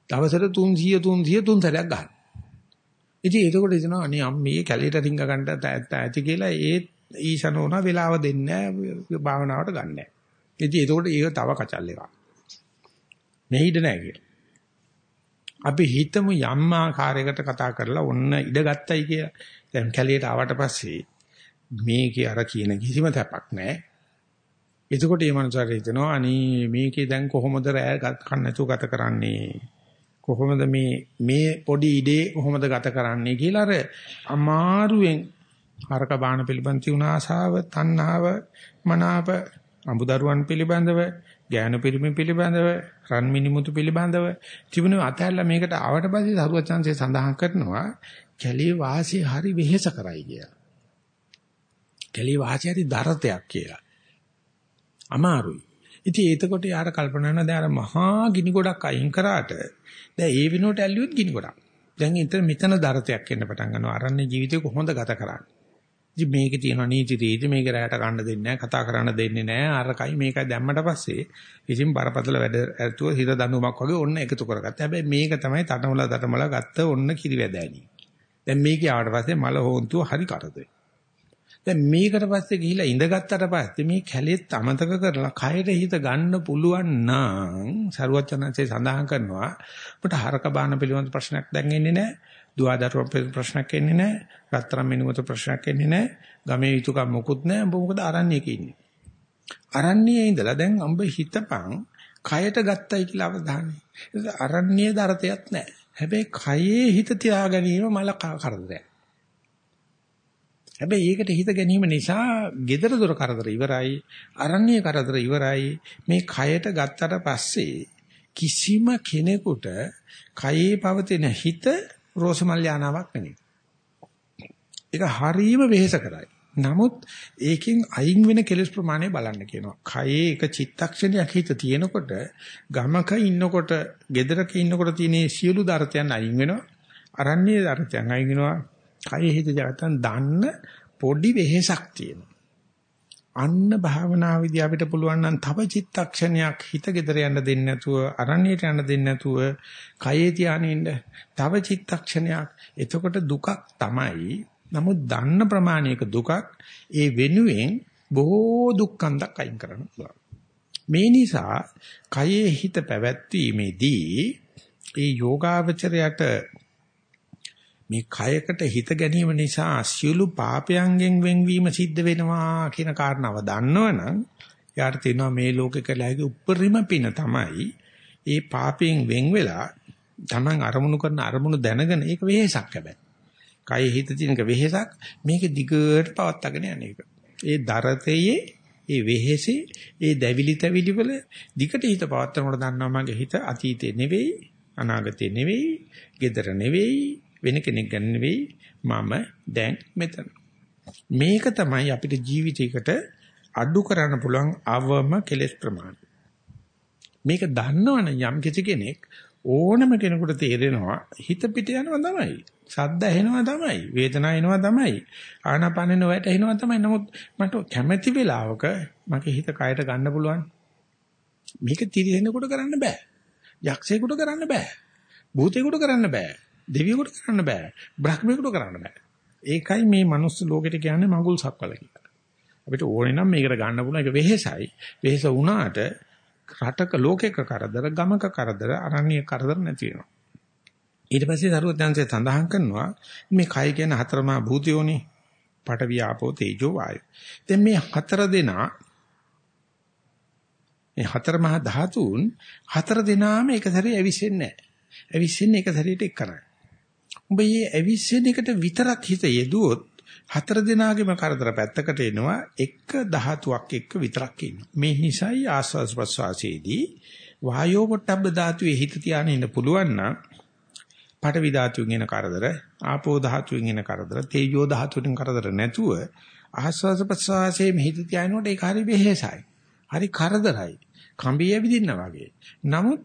දවසට 300 300 තුන් සැරයක් ගන්න. ඉතින් ඒකකොට හිතනවා අනේ අම්මේ කැලේට රිංග ගන්න ඇති කියලා ඒ ඊසනෝන වෙලාව දෙන්නේ නැහැ භාවනාවට ගන්න නැහැ. ඉතින් ඒකකොට ඒක තව කචල් එකක්. මෙහිද නැහැ කියලා. අපි හිතමු යම් ආකාරයකට කතා කරලා ඔන්න ඉඩ ගත්තයි කියලා. දැන් කැලියට ආවට පස්සේ මේකේ අර කියන කිසිම තැපක් නැහැ. එතකොට මේ මනුස්සයාට හිතෙනවා අනේ මේකේ දැන් කොහොමද රැය ගන්න නැතුව ගත කරන්නේ? කොහොමද මේ මේ පොඩි ඉඩේ කොහොමද ගත කරන්නේ කියලා අර අමාරුවෙන් හරක බාන පිළිබඳ තියුණ ආශාව, තණ්හාව, මනාප අඹදරුවන් පිළිබඳව ඥාන පිරිමි පිළිබඳව රන් මිනිමුතු පිළිබඳව තිබුණේ අතහැරලා මේකට ආවට පස්සේ සරුවචාන්සේ සඳහන් කරනවා කැලේ වාසිය හරි වෙහෙස කරයි කියලා. කැලේ වාසිය හරි දරතයක් කියලා. අමාරුයි. ඉතින් ඒතකොට යාර කල්පනා කරනවා දැන් අර මහා ගිනි ගොඩක් අයින් කරාට දැන් ඒ විනෝට ඇල්ලුවොත් ගිනි ගොඩක්. දැන් ඊතර මෙතන දරතයක් එන්න පටන් ගන්නවා. අරන්නේ ජීවිතේ කොහොමද ගත කරන්නේ? ඉතින් මේකේ තියෙන නීති රීති මේක රැයට ගන්න දෙන්නේ නැහැ කතා කරන්න දෙන්නේ නැහැ අරකයි මේකයි දැම්මට පස්සේ ඉතින් බරපතල වැඩ ඇතුව හිත දනුවමක් වගේ ඔන්න එකතු කරගත්තා. හැබැයි මේක තමයි තටමල තටමල ගත්ත ඔන්න කිරිවැදෑනි. දැන් මේක ආවට පස්සේ මල හොන්තුව හරි කරදරේ. දැන් මේකට පස්සේ ගිහිලා ඉඳගත්තට පස්සේ මේ කැලෙත් අමතක කරලා කයට හිත ගන්න පුළුවන් නම් සරුවචනන්සේ සඳහන් කරනවා අපිට හරක බාන පිළිබඳ ප්‍රශ්නයක් දැන් එන්නේ නැහැ. දුවදරුවන් පිළිබඳ ප්‍රශ්නයක් එන්නේ නැහැ. රත්තරන් මිනුමත ප්‍රශ්නයක් එන්නේ නැහැ. ගමේ යුතුයකම් මොකුත් නැහැ. උඹ මොකද අරණ්‍යයක ඉන්නේ. අරණ්‍යයේ ඉඳලා දැන් උඹ හිතපන් කයට ගත්තයි කියලා අවධානය. අරණ්‍යයේ දරතයක් නැහැ. හැබැයි කයේ හිත තියා ගැනීම මල කරදරයක්. හැබැයි ඒකට හිත ගැනීම නිසා gedara dora කරදර ඉවරයි අරණ්‍ය කරදර ඉවරයි මේ කයට ගත්තට පස්සේ කිසිම කෙනෙකුට කයේ පවතින හිත රෝසමල්යානාවක් නෙවෙයි ඒක හරීම වෙහෙස කරයි නමුත් ඒකෙන් අයින් වෙන කෙලස් ප්‍රමාණය බලන්න කියනවා. කයේ එක චිත්තක්ෂණයක් හිත තියෙනකොට ගමක ඉන්නකොට, ගෙදරක ඉන්නකොට තියෙන සියලු දර්ථයන් අයින් වෙනවා. අරණ්‍ය දර්ථයන් අයින් වෙනවා. කයේ හිත ජගතන් දන්න පොඩි වෙහෙසක් තියෙනවා. අන්න භාවනාවේදී අපිට පුළුවන් නම් තව චිත්තක්ෂණයක් හිත gedera යන්න දෙන්නේ නැතුව අරණ්‍යයට යන්න දෙන්නේ නැතුව කයේ තියාගෙන ඉන්න තව චිත්තක්ෂණයක්. එතකොට දුකක් තමයි. නමුත් දන්න ප්‍රමාණයක දුකක් ඒ වෙනුවෙන් බොහෝ දුක්ඛන්දක් අයින් කරන්න පුළුවන්. මේ නිසා කයේ හිත පැවැත්වීමේදී ඒ යෝගාවචරයට මේ කයකට හිත ගැනීම නිසා සියලු පාපයන්ගෙන් වෙන්වීම සිද්ධ වෙනවා කියන කාරණාව දන්නවනම් යාට තේනවා මේ ලෝකේ කළ හැකි උප්පරිම පින තමයි ඒ පාපයෙන් වෙන් වෙලා Taman අරමුණු කරන අරමුණු දැනගෙන ඒක වෙහෙසක් හැබැයි. කය හිත තියෙනක වෙහෙසක් මේක දිගට පවත්වාගෙන යන එක. ඒ දරතයේ ඒ වෙහෙසේ ඒ දැවිලි තැවිලි වල දිගට හිත පවත්වනකොට දන්නවා මගේ හිත අතීතේ නෙවෙයි අනාගතේ නෙවෙයි gedara නෙවෙයි වෙන කෙනෙක් ගැන නෙවෙයි මම දැන් මෙතන. මේක තමයි අපිට ජීවිතයකට අඩු කරන්න පුළුවන් අවම කෙලෙස් ප්‍රමාණය. මේක දන්නවනම් යම් කිසි කෙනෙක් ඕනම කෙනෙකුට තේරෙනවා හිත පිට යනවා තමයි. සද්ද ඇහෙනවා තමයි. වේදනාව එනවා තමයි. ආනාපානෙන වැටෙනවා තමයි. නමුත් මට කැමැති වෙලාවක මගේ හිත කයට ගන්න පුළුවන්. මේක තිරිහෙනෙකුට කරන්න බෑ. යක්ෂයෙකුට කරන්න බෑ. භූතයෙකුට කරන්න බෑ. දෙවියෙකුට කරන්න බෑ. බ්‍රහ්මයෙකුට කරන්න බෑ. ඒකයි මේ මනුස්ස ලෝකෙට කියන්නේ මඟුල් සක්වල කියලා. අපිට ඕනේ නම් මේකට ගන්න පුළුවන් ඒක වෙහෙසයි. වෙහෙස වුණාට රටක ලෝකයක කරදර, ගමක කරදර, අරණ්‍ය කරදර නැති වෙනවා. ඊට පස්සේ සරුවත්‍යංශය සඳහන් කරනවා මේ කය කියන හතරමා භූතයෝනේ. පඨවි ආපෝ තේජෝ වායෝ. දැන් මේ හතර දෙනා මේ හතර මහා ධාතුන් හතර දෙනාම එක සැරේ ඇවිස්සෙන්නේ නැහැ. ඇවිස්සෙන්නේ එක සැරේට එක්කනයි. උඹ මේ ඇවිස්සෙන එකට විතරක් හිත යෙදුවොත් හතර දිනාගෙම කරදර පැත්තකට එනවා එක ධාතුවක් එක්ක විතරක් ඉන්නවා. මේ නිසායි ආස්වාස් ප්‍රස්වාසයේදී වායෝ පොට්ටබ්බ ධාතුවේ හිත තියාගෙන ඉන්න පුළුවන් නම් පඨවි ධාතුවෙන් එන කරදර, ආපෝ ධාතුවෙන් එන කරදර, තේජෝ ධාතුවෙන් කරදර නැතුව ආස්වාස් ප්‍රස්වාසයේ හිත තියානකොට ඒක හරි වෙහෙසයි. හරි කරදරයි. කම්බිය ඇවිදින්න වගේ. නමුත්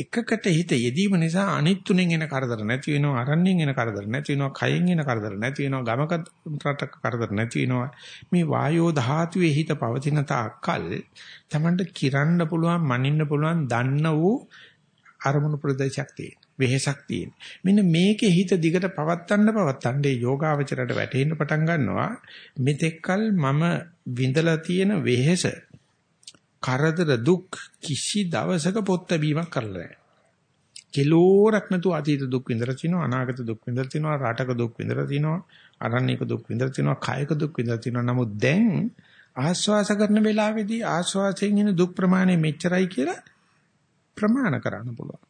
එකකට හිත යෙදීම නිසා අනිත් තුනෙන් එන කරදර නැති වෙනවා අරණ්‍යෙන් එන කරදර නැති වෙනවා කයෙන් එන කරදර නැති වෙනවා ගමක රටක කරදර නැති වෙනවා. මේ වායෝ ධාතුවේ හිත පවතින තාක්කල් Tamanට කිරන්න පුළුවන් මනින්න පුළුවන් දන්න වූ අරමුණු ප්‍රදේශයක් තියෙන වෙහෙසක් තියෙන මෙන්න මේකේ හිත දිගට පවත්තන්න පවත්තන්නේ යෝගාවචරයට වැටෙන්න පටන් ගන්නවා. මෙතෙක්කල් මම විඳලා තියෙන වෙහෙස කරදර දුක් කිසි දවසක පොත් බැීමක් කරලා නැහැ. කෙලෝරක් නැතුව අතීත දුක් විඳලා තිනවා අනාගත දුක් විඳලා තිනවා රටක දුක් විඳලා තිනවා අරණ්‍යක දුක් විඳලා තිනවා කායික දුක් විඳලා තිනවා නමුත් දැන් ආස්වාස කරන වෙලාවේදී ආස්වාසයෙන් එන දුක් ප්‍රමාණය මෙච්චරයි කියලා ප්‍රමාණ කරන්න පුළුවන්.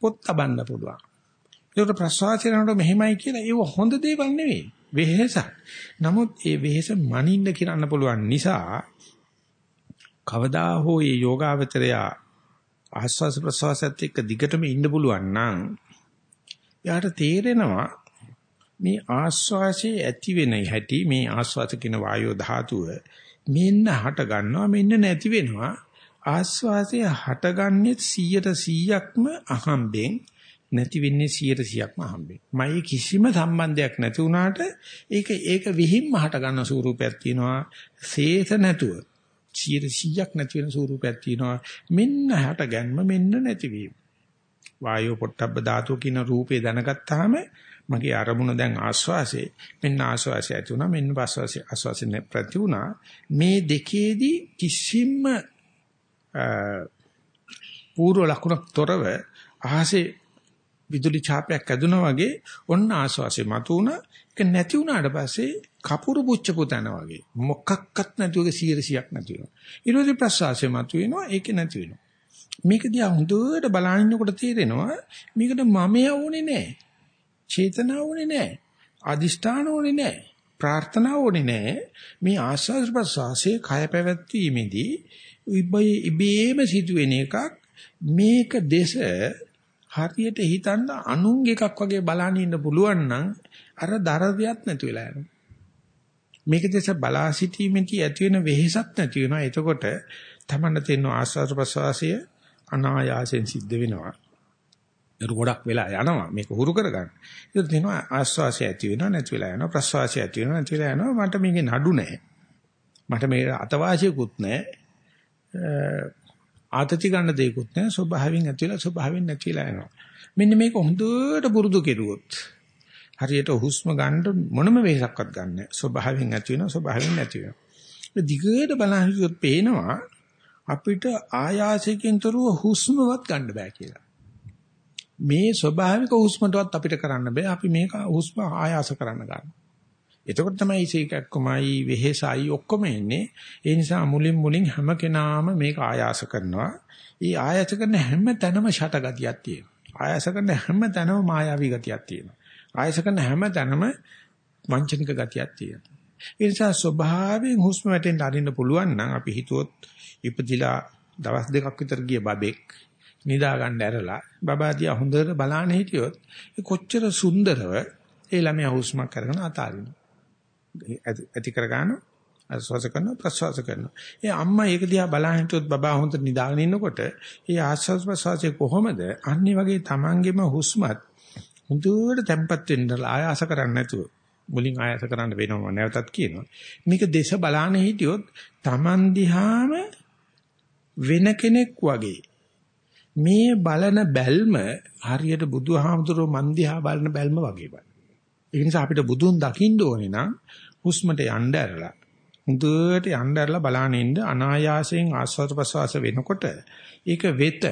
පොත් තබන්න පුළුවන්. ඒකට ප්‍රසවාසයනට මෙහෙමයි කියලා ඒව හොඳ දේවල් නෙවෙයි. වෙහෙසක්. නමුත් ඒ වෙහෙස මනින්න කියන්න පුළුවන් නිසා කවදා හෝ මේ යෝගාවචරය ආස්වාස ප්‍රසවාසයත් එක්ක දිගටම ඉන්න පුළුවන් නම් යාට තේරෙනවා මේ ආස්වාසේ ඇති වෙන හැටි මේ ආස්වාස කියන වායෝ ධාතුව මෙන්න හට ගන්නවා මෙන්න නැති වෙනවා. ආස්වාසේ හටගන්නේ 100%ක්ම අහම්බෙන් නැති වෙන්නේ 100%ක්ම අහම්බෙන්. මයි කිසිම සම්බන්ධයක් නැති වුණාට ඒක ඒක විහිම්ම හට ගන්න ස්වරූපයක් තියෙනවා. සේත නැතුව. 100ක් නැති වෙන ස්වරූපයක් තියෙනවා. මෙන්න හට ගැන්ම මෙන්න නැතිවීම. වායෝ පොට්ටබ්බ ධාතුව කියන රූපේ දැනගත්තාම මගේ අරමුණ දැන් ආස්වාසේ මෙන්න ආස්වාසය ඇති වුණා මෙන්න ආස්වාසය ආස්වාසය ප්‍රති වුණා මේ දෙකේදී කිසිම පූර්ව ලකුණක් තොරව අහසේ විදුලි ඡාපයක් ඇදුනා වගේ ඔන්න ආස්වාසේ මතු වුණා ඒක නැති වුණාට පස්සේ කපුරු පුච්චපු තැන වගේ මොකක්වත් නැතුව 100ක් නැති වෙනවා ඊට පස්සේ ප්‍රසවාසය මතු වෙනවා ඒක නැති වෙනවා මේක දිහා හොඳට බලනකොට තේරෙනවා මේකට මමයා ඕනේ නැහැ චේතනාව ඕනේ නැහැ. අදිෂ්ඨාන ඕනේ නැහැ. ප්‍රාර්ථනාව ඕනේ නැහැ. මේ ආස්වාද ප්‍රසවාසයේ කය පැවැත්වීමේදී ඉබේම සිදුවෙන එකක් මේක දේශ හරියට හිතන්න අනුංග එකක් වගේ බලන්න ඉන්න පුළුවන් නම් අර දරදයක් නැති වෙලා යනවා. මේක දැස බලා සිටීමේදී ඇති වෙන වෙහෙසක් නැති වෙනවා. එතකොට තමන්න තියෙන ආස්වාද ප්‍රසවාසය අනායාසයෙන් සිද්ධ වෙනවා. ඒක ගොඩක් වෙලා යනවා මේක හුරු කරගන්න. ඒක තියෙනවා ආස්වාසය ඇති වෙනවා නැති වෙලා යනවා ප්‍රස්වාසය ඇති වෙනවා නැති වෙලා යනවා මට මේකේ නඩු නැහැ. මට මේ අතවාසියකුත් නැහැ. ආතති ගන්න දෙයක්වත් නැහැ. ස්වභාවයෙන් ඇති වෙලා ස්වභාවයෙන් නැති වෙලා යනවා. මෙන්න මේක හොඳට පුරුදු කෙරුවොත් හරියට හුස්ම ගන්න මොනම වෙහසක්වත් ගන්න නැහැ. ස්වභාවයෙන් ඇති වෙනවා ස්වභාවයෙන් නැති වෙනවා. දිගට බලහියොත් පේනවා අපිට ආයාසයෙන් තොරව හුස්මවත් ගන්න බෑ කියලා. මේ ස්වභාවික හුස්මටවත් අපිට කරන්න බෑ. අපි මේක හුස්ම ආයාස කරන්න ගන්න. එතකොට තමයි ඒකක්කමයි වෙහෙසයි ඔක්කොම එන්නේ. ඒ නිසා මුලින් මුලින් හැම කෙනාම මේක ආයාස කරනවා. ඊ ආයාස කරන හැම තැනම ෂටගතියක් තියෙනවා. ආයාස කරන හැම තැනම මායාවී ගතියක් තියෙනවා. ආයාස කරන හැම තැනම වංචනික ගතියක් තියෙනවා. ඒ නිසා ස්වභාවයෙන් හුස්ම වැටෙන්න අරින්න පුළුවන් නම් අපි හිතුවොත් ඉපදිලා දවස් දෙකක් විතර ගිය බබෙක් නිදා ගන්න ඇරලා බබා දිහා හොඳට බලන්න හිටියොත් කොච්චර සුන්දරව ඒ ළමයා හුස්මක් කරගෙන අතාරිනවා. ඇති කරගන්න ආස්වාස කරනවා ප්‍රසවාස කරනවා. ඒ අම්මා ඒක දිහා බලන් හිටියොත් බබා හොඳට නිදාගෙන ඉන්නකොට ඒ ආස්වාස් ප්‍රසවාසයේ කොහොමද අන්නේ වගේ Tamanගෙම හුස්මත් හොඳට තැම්පත් වෙන්න ආයාස කරන්නේ නැතුව මුලින් ආයාස කරන්න වෙනවා නැවතත් කියනවා. මේක දේශ බලාන හිටියොත් Taman දිහාම වෙන කෙනෙක් වගේ මේ බලන බැල්ම හරියට බුදුහාමුදුරුවෝ මන් දිහා බලන බැල්ම වගේ බලන්න. ඒ නිසා අපිට බුදුන් දකින්න ඕනේ නම් හුස්මට යන්න ඇරලා හුදුවට යන්න ඇරලා බලාගෙන ඉන්න අනායාසයෙන් ආස්වාද ප්‍රසවාස වෙනකොට ඒක වෙත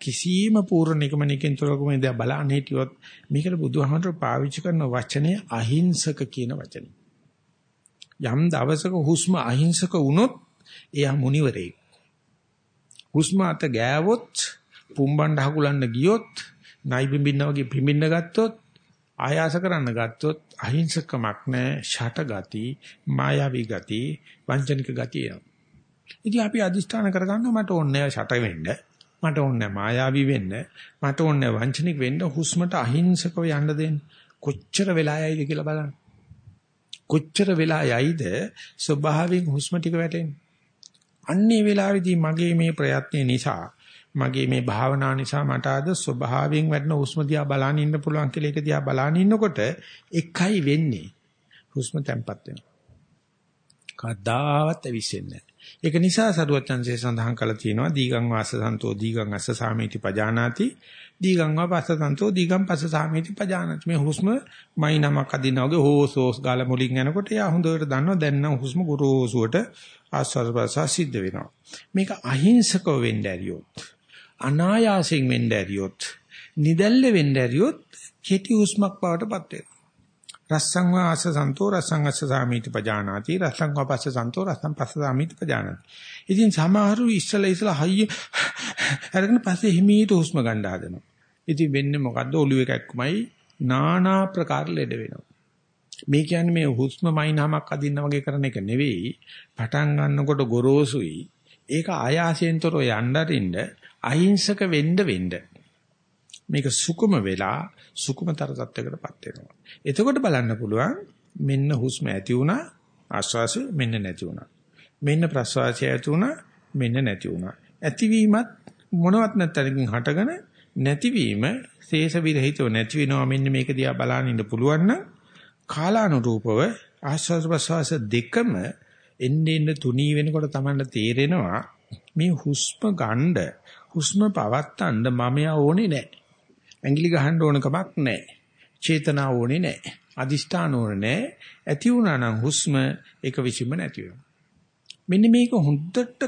කිසියම් පූර්ණ නිගමනකින් තොරකම ඉඳලා බලන්න හිටියොත් මේකට බුදුහාමුදුරුවෝ පාවිච්චි කරන වචනය අහිංසක කියන වචනේ. යම් දවසක හුස්ම අහිංසක වුණොත් එයා මුනිවරේ. හුස්ම අත ගෑවොත් පුම්බණ්ඩ හකුලන්න ගියොත් නයි බින්බින්න වගේ පිඹින්න ගත්තොත් ආයාස කරන්න ගත්තොත් අහිංසකමක් නැහැ ෂට ගති මායාවී ගති වංචනික ගති එනවා. ඉතින් අපි අදිස්ථාන කරගන්නවා මට ඕනේ ෂට වෙන්න මට ඕනේ මායාවී වෙන්න මට ඕනේ වංචනික වෙන්න හුස්මට අහිංසකව යන්න දෙන්න කොච්චර වෙලා යයිද කියලා බලන්න. කොච්චර වෙලා යයිද ස්වභාවයෙන් හුස්ම ටික වැටෙන්නේ. අන්නේ වෙලාවේදී මගේ මේ ප්‍රයත්න නිසා මගේ මේ භාවනා නිසා මට අද ස්වභාවයෙන් වැඩන හුස්ම දිහා බලන් ඉන්න පුළුවන් කියලා ඒක දිහා බලන් ඉන්නකොට එකයි වෙන්නේ හුස්ම තැම්පත් වෙනවා. කවදාවත් ඇවිස්සෙන්නේ නැහැ. ඒක නිසා සරුවචන්සේ සඳහන් කළා තියෙනවා දීගං වාස සන්තෝ දීගං අස්ස සාමීති පජානාති දීගං වාස සන්තෝ දීගං පස්ස සාමීති පජානාති මේ හුස්ම මයි නමක් අදිනා වගේ හෝස් හෝස් ගාලා මුලින් යනකොට යා හොඳට දන්නවා දැන් නම් හුස්ම ගොරෝසුවට ආස්වාද ප්‍රසාර සිද්ධ වෙනවා. මේක අහිංසකව වෙන්න ඇරියොත් අනායාසයෙන් වෙන්න ඇරියොත් නිදැල්ල වෙන්න ඇරියොත් කෙටි හුස්මක් බවට පත් වෙනවා. රස්සං වාස සන්තෝ රස්සං අස්ස සාමීති පජානාති රස්සං වාපස්ස සන්තෝ රස්සං පස්ස සාමීති පජානාති. ඉතින් සමහරු ඉස්සලා ඉස්සලා හයිය අරගෙන පස්සේ හිමීට හුස්ම ගන්න හදනවා. ඉතින් වෙන්නේ මොකද්ද ඔළුව එකක්මයි নানা ප්‍රකාර ලෙඩ වෙනවා. මේ කියන්නේ මේ හුස්ම මයින්හමක් අදින්න වගේ කරන එක නෙවෙයි. පටන් ගන්නකොට ගොරෝසුයි. ඒක ආයාසයෙන්තර යන්නරින්ද අහිංසක වෙන්න වෙන්න මේක සුකුම වෙලා සුකුමතර තත්යකටපත් වෙනවා. එතකොට බලන්න පුළුවන් මෙන්න හුස්ම ඇති වුණා ආශ්වාසය මෙන්න නැති වුණා. මෙන්න ප්‍රශ්වාසය ඇති වුණා මෙන්න නැති වුණා. ඇතිවීමත් මොනවත් නැත්තරකින් හටගෙන නැතිවීම ශේෂ විරහිතව නැති වෙනවා මෙන්න මේක දිහා බලන්න ඉන්න පුළුවන් නම් කාලානුරූපව ආශ්වාස ප්‍රශ්වාස දෙකම එන්නේ එන්න තුනී වෙනකොට තමයි තේරෙනවා මේ හුස්ම ගන්න හුස්ම පවත්තන්න මම ඕනේ නැහැ. ඇඟිලි ගහන්න ඕන කමක් නැහැ. චේතනාව ඕනේ නැහැ. අදිෂ්ඨාන ඕනේ නැහැ. ඇති වුණා නම් හුස්ම ඒක විසින්ම නැති වෙනවා. මෙන්න මේක හොඳට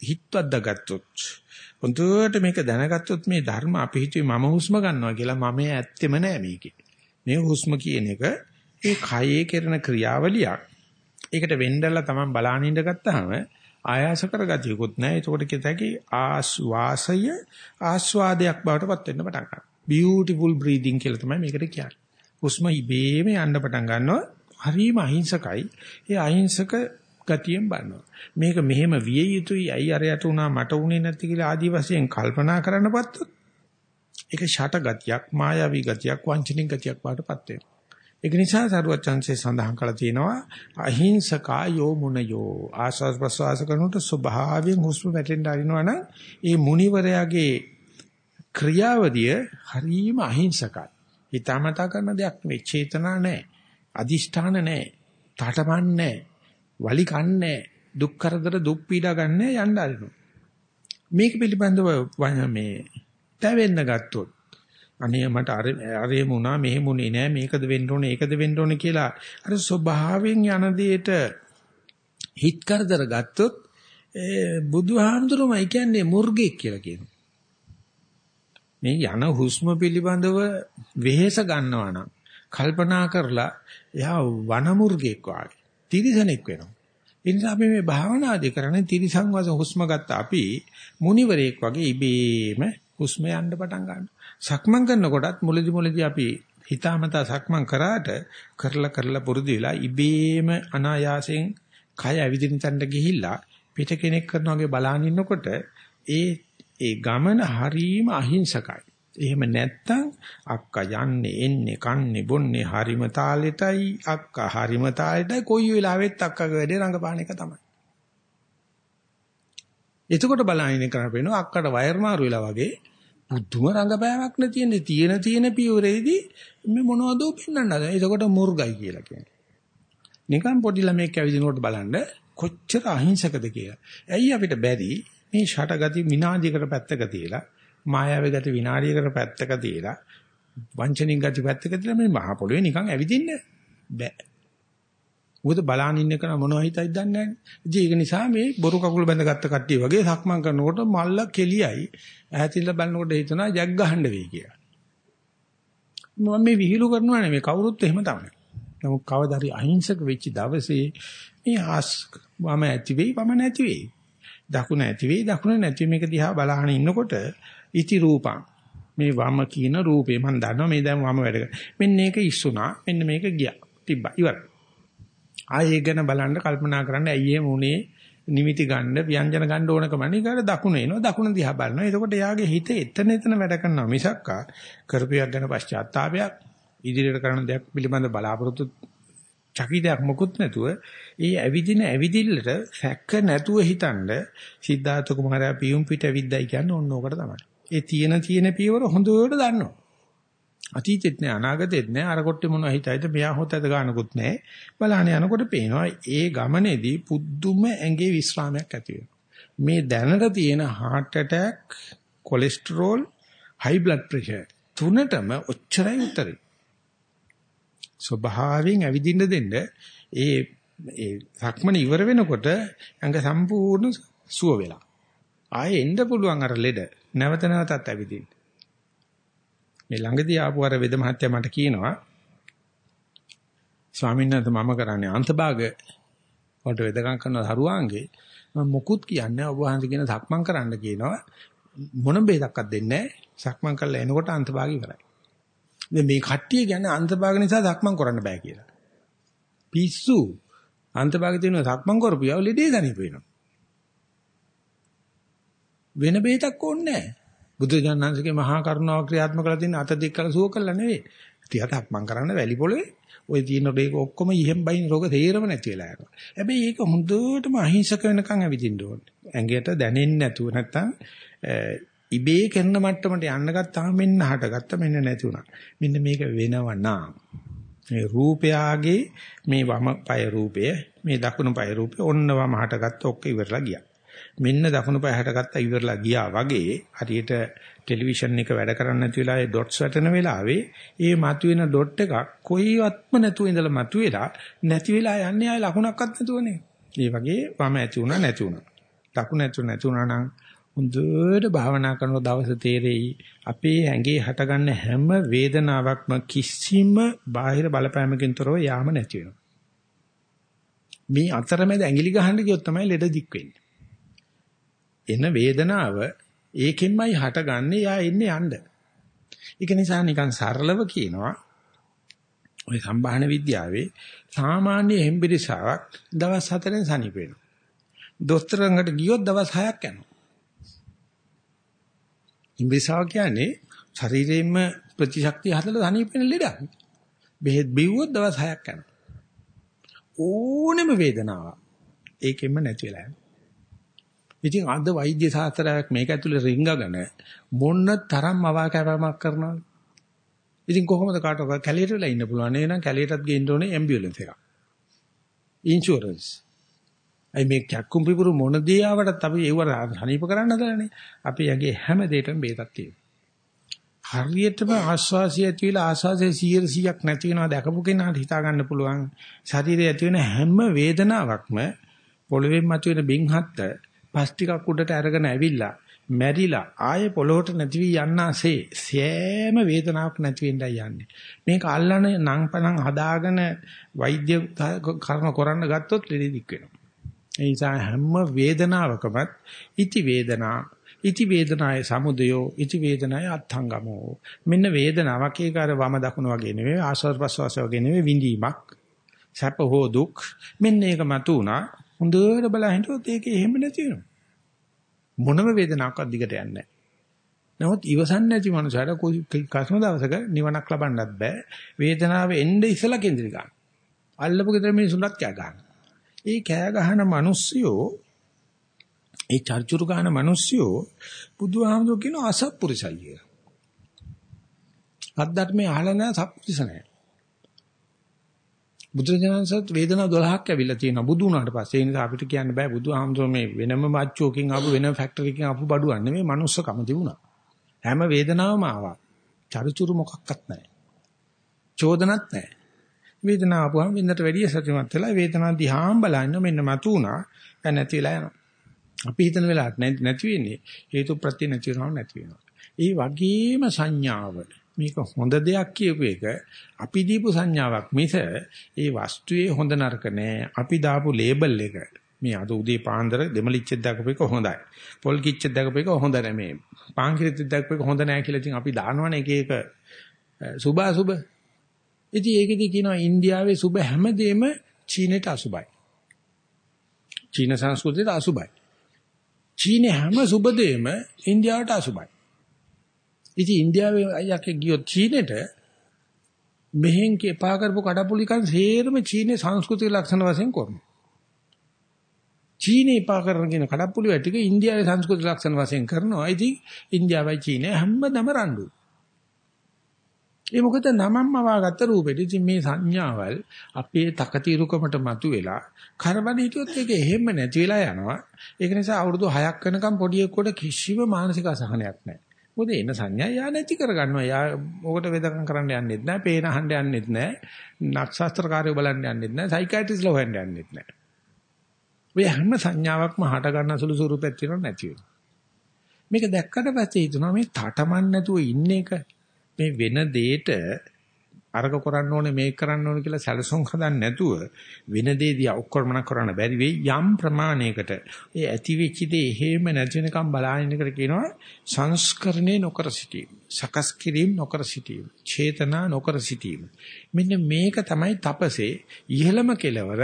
හිතවද්දා ගත්තොත් හොඳට මේක දැනගත්තොත් මේ ධර්ම අපි හිතුවේ මම හුස්ම ගන්නවා කියලා මම ඇත්තෙම නෑ මේකේ. මේ හුස්ම කියන එක ඒ කයේ කරන ක්‍රියාවලියක්. ඒකට වෙන්නදලා තමයි බලාගෙන ඉඳගත්තාම ආයාස කරගතියකුත් නැහැ. ඒකට කිතකි ආස්වාසය ආස්වාදයක් බවට පත් වෙන්න පටන් ගන්නවා. Beautiful breathing කියලා තමයි මේකට කියන්නේ. හුස්ම ඉබේම යන්න පටන් ගන්නවා. හරිම අහිංසකයි. ඒ අහිංසක ගතියෙන් බලනවා. මේක මෙහෙම විය යුතුයි. අයි අරයට උනා මට උනේ නැති කියලා ආදි වශයෙන් කල්පනා කරන්නපත් ඒක ෂට ගතියක්, මායාවී ගතියක්, වංචනික ගතියක් වඩටපත් වෙනවා. ඒක නිසා සරුවත් chance සඳහන් කළා තියෙනවා අහිංසකා යෝ මුනයෝ ආස්වාස් ප්‍රසවාස කරනකොට ස්වභාවයෙන් හුස්ම වැටෙන්න අරිනවනම් ඒ මුනිවරයාගේ ක්‍රියාවදිය හරීම අහිංසකයි. හිතාමතා කරන දෙයක් නෙවෙයි. චේතනා නැහැ. අදිෂ්ඨාන නැහැ. තාඨමන් නැහැ. වලි කන්නේ දුක් කරදර දුක් පීඩා ගන්න යන්න අරිනු. මේක පිළිබඳව මේ තැවෙන්න ගත්තොත් අනේ මට අර අරේම උනා මෙහෙමුනේ නෑ මේකද වෙන්න ඕනේ ඒකද වෙන්න ඕනේ කියලා අර ස්වභාවයෙන් යන දෙයට හිත කරදර ගත්තොත් ඒ බුදුහාමුදුරුමයි කියන්නේ මුර්ගෙක් කියලා කියනවා. මේ යන හුස්ම පිළිබඳව වෙහෙස ගන්නවා නම් කල්පනා කරලා එයා වනමුර්ගෙක් වාගේ තිරිසනෙක් වෙනවා. ඒ නිසා අපි මේ භාවනාදී කරන්නේ තිරිසන් වශයෙන් හුස්ම ගත්ත අපි මුනිවරයෙක් වගේ ඉබේම හුස්ම යන්න පටන් ගන්නවා. සක්මන් කරනකොටත් මුලදි මුලදි අපි හිතාමතා සක්මන් කරාට කරලා කරලා පුරුදු වෙලා ඉබේම අනායාසයෙන් කය ඇවිදින තැනට ගිහිල්ලා පිට කෙනෙක් කරනවා වගේ බලන් ඉන්නකොට ඒ ඒ ගමන හරීම අහිංසකයි. එහෙම නැත්තම් අක්කා යන්නේ එන්නේ කන්නේ බොන්නේ හරිම තාලෙටයි අක්කා හරිම තාලෙටයි කොයි වෙලාවෙත් අක්කාගේ වැඩේ රඟපාන එක තමයි. එතකොට බලහිනේ කරපේනවා අක්කට වයර් මාරු වෙලා වගේ බුද්ධම රංගපෑමක් නැතිනේ තියෙන තියෙන පියවරේදී මේ මොනවද පෙන්වන්නද එතකොට මුර්ගයි කියලා කියන්නේ නිකන් පොඩි ළමෙක් ඇවිදිනකොට බලන්න කොච්චර අහිංසකද කියලා ඇයි අපිට බැරි මේ ෂටගති විනාඩියකට පැත්තක තියලා මායාවේ ගති විනාඩියකට පැත්තක තියලා වංචනික ගති පැත්තක තියලා මේ මහ පොළවේ නිකන් ඇවිදින්න බෑ මොකද බලාන ඉන්න කෙනා මොනව හිතයිද දන්නේ නැහැ. ඒක නිසා මේ බොරු කකුල බැඳගත්ත කට්ටිය වගේ සක්මන් කරනකොට මල්ල කෙලියයි. ඈතින්ද බලනකොට හිතනවා ජග් ගහන්න වෙයි කියලා. මම මේ විහිළු කරනවා නෙමෙයි කවුරුත් එහෙම තමයි. නමුත් කවදා හරි අහිංසක වෙච්ච දවසේ මේ ආස් වම ඇති වෙයි වම නැති වෙයි. දකුණ ඇති වෙයි. දකුණ නැති මේක දිහා බලහන ඉන්නකොට ඉති රූපං. මේ වම කියන රූපේ මම දන්නවා. මේ දැන් වම වැඩ කරා. මෙන්න මේක ඉස්සුනා මෙන්න මේක ගියා. තිබ්බා. ඉවරයි. ආයේ ගැන බලන්න කල්පනා කරන්න ඇයි එහෙම උනේ නිමිති ගන්න ව්‍යංජන ගන්න ඕනකම නිකාර දකුණ එනවා. දකුණ දිහා බලනවා. එතකොට එයාගේ හිත එතන එතන වැඩ කරනවා. මිසක්කා කරපියක් ගැන පශ්චාත්තාවයක් ඉදිරියට කරන දෙයක් පිළිබඳ බලාපොරොත්තු චකිතයක් මොකුත් නැතුව ඒ ඇවිදින ඇවිදිල්ලට සැක නැතුව හිතනද සිද්ධාර්ථ කුමාරයා පියුම් පිට ඇවිද්දයි කියන්නේ ඕන ඕකට තමයි. ඒ තියෙන තියෙන පියවර හොඳට දන්නවා. අතීතෙත් නෑ අනාගතෙත් නෑ. අර කොට්ටේ මොනවා හිතයිද? මෙයා හොතද ගන්නකුත් නෑ. බලහන යනකොට පේනවා ඒ ගමනේදී පුදුම ඇඟේ විස්රාමයක් ඇති මේ දැනට තියෙන heart attack cholesterol high blood pressure තුනටම ඔච්චරයි උත්තරේ. ස්වභාවයෙන් ඇවිදින්න දෙන්න ඒ ඒ සක්මන ඉවර වෙනකොට ඇඟ සම්පූර්ණ සුව වෙලා. ආයෙ එන්න පුළුවන් අර ලෙඩ නැවත නැවතත් ඇවිදින්න. මේ ළඟදී ආපු අර වෙද මහත්තයා මට කියනවා ස්වාමීන් වහන්සේ මම කරන්නේ අන්තභාග වලට වෙදකම් කරන හරුවාංගේ මම මොකුත් කියන්නේ ඔබ වහන්සේ කියන සක්මන් කරන්න කියනවා. මොන බේදක්වත් දෙන්නේ නැහැ. සක්මන් කරලා එනකොට අන්තභාග ඉවරයි. දැන් මේ කට්ටිය කියන්නේ අන්තභාග නිසා සක්මන් කරන්න බෑ කියලා. පිස්සු. අන්තභාග තියෙන සක්මන් කරපියව ලෙඩේ ගනිප වෙනවා වෙන බේතක් ඕනේ නැහැ බුදුජානනාංශගේ මහා කරුණාව ක්‍රියාත්මක කරලා තියෙන අත දික් කළ සුව කළා නෙවෙයි. ටිකක් මං කරන්න වැලි පොළවේ ওই තියෙන මේක ඔක්කොම ඉහෙන් බයින් රෝග තේරම නැති වෙලා යනවා. හැබැයි ඒක හොඳටම අහිංසක වෙනකන් ඇවිදින්න ඕනේ. ඇඟට දැනෙන්නේ නැතුව නැත්තම් ඉබේ කරන මට්ටමට යන්න ගත්තාම මෙන්න හටගත්ත මෙන්න නැති වුණා. මෙන්න මේක වෙනවා නා. මේ රූපයාගේ මේ වම පය රූපය මේ දකුණු පය රූපය ඔන්න වම හටගත්ත ඔක්ක ඉවරලා ගියා. මෙන්න දකුණු පාය හටගත්ත ඉවරලා ගියා වගේ හරියට ටෙලිවිෂන් එක වැඩ කරන්නේ නැති වෙලාවේ ඩොට්ස් වැටෙන වෙලාවේ ඒ මතුවෙන ඩොට් එකක් කොයිවත්ම නැතුව ඉඳලා මතුවෙලා නැති වෙලා යන්නේ ආය ලකුණක්වත් නැතුවනේ. ඒ වගේ වම ඇති වුණා නැති වුණා. ලකුණ නැතු නැති වුණා නම් හොඳට භාවනා කරන දවස තේරෙයි අපේ ඇඟේ හටගන්න හැම වේදනාවක්ම කිසිම බාහිර බලපෑමකින් තොරව යාම නැති වෙනවා. මේ අතරමැද ඇඟිලි ගහන්න ගියොත් තමයි ලෙඩ දික් වෙන්නේ. එන වේදනාව ඒකෙන්මයි හටගන්නේ යා එන්නේ යන්න. ඒක නිසා නිකන් සරලව කියනවා ඔය සම්භාහන විද්‍යාවේ සාමාන්‍ය හෙම්බිරිසාවක් දවස් 4ෙන් සනීප වෙනවා. දොස්තර ළඟට ගියොත් දවස් 6ක් යනවා. හෙම්බිරිසාව කියන්නේ ශරීරයෙන්ම ප්‍රතිශක්තිය හදලා සනීප වෙන ලෙඩක්. බෙහෙත් බිව්වොත් දවස් 6ක් යනවා. ඕනෙම වේදනාවක් ඒකෙන්ම නැති වෙලා යනවා. ඉතින් අද වෛද්‍ය ශාස්ත්‍රයක් මේක ඇතුලේ රිංගගෙන මොන්න තරම් අවාකෑමක් කරනවද? ඉතින් කොහොමද කාටවත් කැලියට වෙලා ඉන්න පුළුවන් නේ නම් කැලියටත් ගේන්න ඕනේ ඇම්බියුලන්ස් එකක්. ඉන්ෂුරන්ස්. අයි මේ කැක්කුම් පිපුරු මොන දේ ආවටත් අපි ඒව හනීප කරන්න හදලානේ. අපි යගේ හැම දෙයකම බේතක් තියෙනවා. හරියටම ආස්වාසිය ඇති වෙලා ආස්වාසයේ 100ක් නැති වෙනවා දැකපු කෙනාට හිතා ගන්න පුළුවන්. ශරීරයේ ඇති වෙන හැම වේදනාවක්ම පොළවෙන් මතුවෙන බින්හත්ත පස් ටිකක් උඩට අරගෙන ඇවිල්ලා මැරිලා ආයේ පොළොවට නැති වී යන්නාසේ සෑම වේදනාවක් නැති වෙන්නයි යන්නේ. මේක අල්ලන නම් පණන් හදාගෙන වෛද්‍ය කර්ම කරන්න ගත්තොත් ලෙඩ දික් වෙනවා. ඒ නිසා හැම වේදනාවකමත් ඉති වේදනා ඉති වේදනාය සමුදයෝ ඉති වේදනාය අත්ංගමෝ මෙන්න වේදනාවක් ඒක අර වම දකුණ වගේ නෙවෙයි ආස්වාද ප්‍රසවාස වගේ නෙවෙයි විඳීමක් සැප හෝ දුක් මෙන්න ඒක මතුණා හොඳට බලා හිටියොත් ඒක එහෙම නැති වෙනවා. මොනම වේදනාවක්වත් දිගට යන්නේ නැහැ. නමුත් ඉවසන්නේ නැති මනුස්සයට කස්ම දවසක නිවනක් ලබන්නත් බෑ. වේදනාව එන්නේ ඉසලා කේන්ද්‍ර ගන්න. අල්ලපු ගෙදර මිනිසුන්වත් කෑ ගන්න. ඒ කෑ ගහන මිනිස්සුયો ඒ චර්චුරු ගහන මිනිස්සුયો බුදුහාමුදුරු කියන අසත්පුරුෂයි කියලා. අද්දර්මයේ අහලා නැහැ සත්පුරුෂ නැහැ. බුදුරජාණන්සත් වේදනා 12ක් ඇවිල්ලා තියෙනවා බුදු වුණාට පස්සේ. ඒ නිසා අපිට කියන්න බෑ බුදුහාමුදුරුවෝ මේ වෙනම මච්චෝකින් ආපු වෙන ෆැක්ටරි එකකින් ආපු බඩුවක් නෙමෙයි මනුස්සකම තිබුණා. හැම වේදනාවම ආවා. චරිචුරු මොකක්වත් නැහැ. චෝදනත් නැහැ. වේදනාව ආපුවම වින්දට වැඩිය සතුටුමත් වෙලා වේදනාව දිහාම බලන්න මෙන්න මතු වුණා. දැන් නැති වෙලා යනවා. අපි හිතන වෙලාවට නැති වෙන්නේ හේතු ප්‍රත්‍ය නැති වෙනව නැති වෙනවා. ඒ වගේම සංඥාව. මේක හොඳ දෙයක් කියපු එක. අපි දීපු සංඥාවක් මිස ඒ වස්තුවේ හොඳ නරක නෑ. අපි දාපු ලේබල් එක. මේ අද උදේ පාන්දර දෙමලිච්චෙක් දැකපු එක හොඳයි. පොල් කිච්චෙක් දැකපු එක හොඳ නෑ මේ. පාන් කිරිච්චෙක් දැකපු එක හොඳ නෑ කියලා ඉතින් අපි දානවනේ එක එක. සුභ අසුභ ඉතින් ඒකෙදි කියනවා ඉන්දියාවේ සුභ හැමදේම චීනෙට අසුභයි චීන සංස්කෘතියට අසුභයි චීනේ හැම සුභ දෙයක්ම ඉන්දියාවට අසුභයි ඉතින් ඉන්දියාවේ අයියක් ගියොත් චීනෙට මෙහෙන් කපා කරපු කඩපුලිකන් සේරම චීනේ සංස්කෘතික ලක්ෂණ වශයෙන් කරනවා. චීනේ පා කරන කියන කඩප්පුලි වැටික ඉන්දියාවේ සංස්කෘතික ලක්ෂණ වශයෙන් කරනවා. ඉතින් ඉන්දියාවයි චීනේ හැමදම රණ්ඩු. ඒ මොකද නමම්ම වාගත්ත රූපෙට ඉතින් මේ සංඥාවල් අපේ තකතිරුකමට මතුවෙලා කරබන හිටියොත් ඒක එහෙම නැති වෙලා යනවා. ඒක නිසා අවුරුදු 6ක් වෙනකම් පොඩි එක්කොට කිසිම මානසික අසහනයක් නැහැ. මොකද එන සංඥා යා නැති කරගන්නවා. යා ඕකට වෙදකම් කරන්න යන්නෙත් නැහැ. පේන අහන්න යන්නෙත් නැහැ. නක්ෂත්‍රකාරයෝ බලන්න යන්නෙත් නැහැ. සයිකියාට්‍රිස්ලා හොයන්න යන්නෙත් නැහැ. ඔය හැම සංඥාවක්ම හට ගන්න සුළු ස්වරූපයක් තියෙනව නැති වෙනවා. මේක දැක්කට පස්සේ හිතනවා මේ තටමන් නැතුව ඉන්න එක මේ වෙන දෙයට අරක කරන්න ඕනේ මේක කරන්න ඕනේ කියලා සැලසුම් හදන්න නැතුව වෙන දේ දිහා ඔක්කොම කරන්න බැරි වෙයි. යම් ප්‍රමාණයකට ඒ ඇති වෙච්ච දේ හේම නැති වෙනකම් බලාගෙන ඉන්නකට කියනවා සංස්කරණේ නොකර සිටීම සකස් කිරීම නොකර සිටීම චේතනා නොකර සිටීම. මෙන්න මේක තමයි තපසේ ඉහළම කෙලවර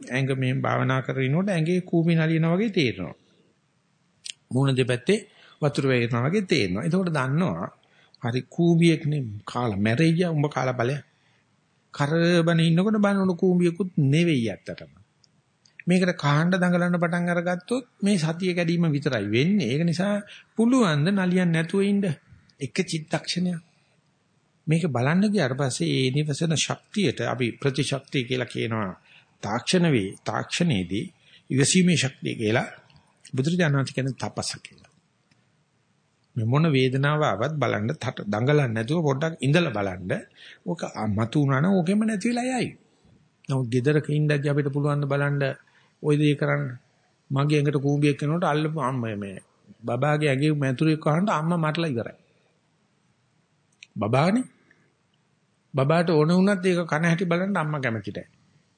ඇඟ මේ භාවනා කරනකොට ඇඟේ කූමි නලියනා වගේ තේරෙනවා. මූණ දෙපැත්තේ වතුර වේනවා වගේ තේරෙනවා. එතකොට දන්නවා හරි කූඹියෙක් නේ කාලා මැරෙයිය උඹ කාලා බලය. කරබන ඉන්නකොට බලන කූඹියකුත් නෙවෙයි ඇත්තටම. මේකට කහඬ දඟලන්න පටන් අරගත්තොත් මේ සතිය කැඩීම විතරයි වෙන්නේ. ඒක නිසා පුළුවන් ද නලියන් නැතුව ඉන්න. එක චිත්තක්ෂණයක්. මේක බලන්න ගියාට පස්සේ ඒ නිවසන ශක්තියට අපි ප්‍රතිශක්තිය කියලා කියනවා. තාක්ෂණ වේ තාක්ෂණයේදී ඉවසීමේ ශක්තිය කියලා බුදුරජාණන් කියන්නේ තපස කියලා. මේ මොන වේදනාව ආවත් බලන්න දඟලන්නේ නැතුව පොඩ්ඩක් ඉඳලා බලන්න. ඕක මතු වුණා නම් ඕකෙම නැති වෙලා යයි. නමුත් gedaraක ඉඳද්දී අපිට පුළුවන් බලන්න ওই දේ කරන්න. මගේ ඇඟට කූඹියක් එනකොට අල්ලපු අම්මා මේ බබාගේ ඇඟේ මැතුරෙක් වහන්න අම්මා මටලා ඉවරයි. බබානේ බබාට ඕන වුණත් ඒක කන හැටි බලන්න අම්මා කැමතිට.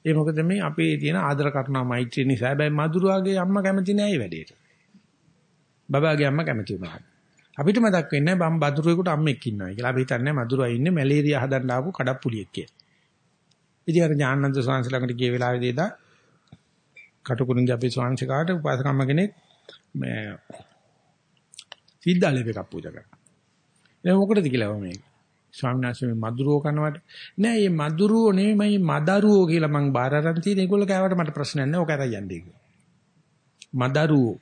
ඒ මොකද මේ අපේ තියෙන ආදර කරුණා මෛත්‍රිය නිසා. හැබැයි මధుරවාගේ අම්මා කැමති නෑ මේ වැඩේට. බබාගේ අම්මා කැමති වුණා. අපිට මතක් වෙන්නේ බම් බදුරුවෙකුට අම්මෙක් ඉන්නවා කියලා. අපි හිතන්නේ මధుරවා ඉන්නේ මැලේරියා හදන්න ආපු කඩප්පුලියෙක් කියලා. ඉතින් අර ඥානන්ද ස්වාමීන් ළඟට ගිය වෙලාවේදී දා කටුකුරුන්ගේ අපේ ස්වාමීන් කාට උපාසකම්ම කෙනෙක් මේ සිද්ධාලේප එකක් පූජා කරා. එයා මොකටද කියලා මේක. ස්වාමීන් වහන්සේ මේ මදුරුව කනවට නෑ මේ මදුරුව නෙමෙයි මදරුවෝ කියලා මං බාර අරන් තියෙන ඒගොල්ලෝ කෑවට මට ප්‍රශ්නයක් නෑ ඔක අරන් යන්නේ කියලා. මදරුවෝ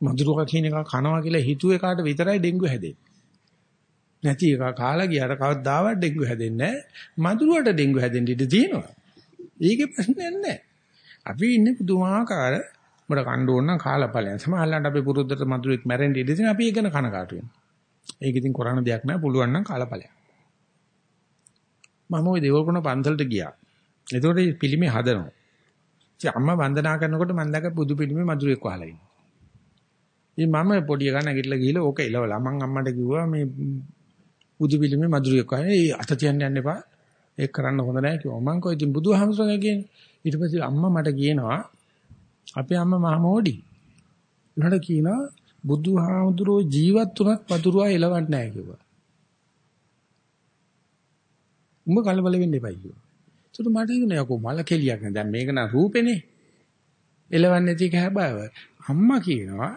මදුරුක කියන එක කනවා කියලා හිතුවේ කාට විතරයි ඩෙන්ගු හැදෙන්නේ. නැති එක කාලා ගියාට කවදාවත් ඩෙන්ගු හැදෙන්නේ නැහැ. මදුරුවට ඩෙන්ගු හැදෙන්න ඉඩ තියෙනවා. ඒකේ ප්‍රශ්නයක් නැහැ. අපි ඉන්නේ පුදුමාකාර උඹට කන්න ඕන නම් කාලා ඵලයන්. සමහරවිට අපි පුරුද්දට මදුරුවෙක් මැරෙන්න ඉඩ තියෙන අපි ඒක ගැන කනකාටු වෙනවා. ඒක ඉතින් කරන්න දෙයක් නැහැ. පුළුවන් නම් කාලා ඵලයන්. මම ওই දේවල්කොණ පන්සලට ගියා. එතකොට පිළිමේ හදනවා. ඉතින් අම්මා වන්දනා කරනකොට මම දැක්ක පුදු පිළිමේ මදුරුවෙක් වහලා ඉන්නවා. ඉතින් මම පොඩි එකා නැගිටලා ගිහලා ඕක එලවලා මං අම්මට කිව්වා මේ බුදු පිළිමේ මధుරෙක් වහලා ඒ අත තියන්න යන්න එපා. ඒක කරන්න හොඳ නැහැ කිව්වා. මං කෝ ඉතින් බුදුහාමුදුරනේ කියන්නේ. ඊට පස්සේ අම්මා මට කියනවා අපේ අම්මා මහා මොඩි. උනට කියනවා බුදුහාමුදුරෝ ජීවත් වුණත් පතුරුවා එලවන්නේ නැහැ කිව්වා. උඹ කලබල වෙන්න එපා කිව්වා. ඒකට මට ඉන්නේ යකෝ මල කෙලියක් නේ. දැන් මේක නා රූපේනේ. එලවන්නේ නැති එක හැබෑව. අම්මා කියනවා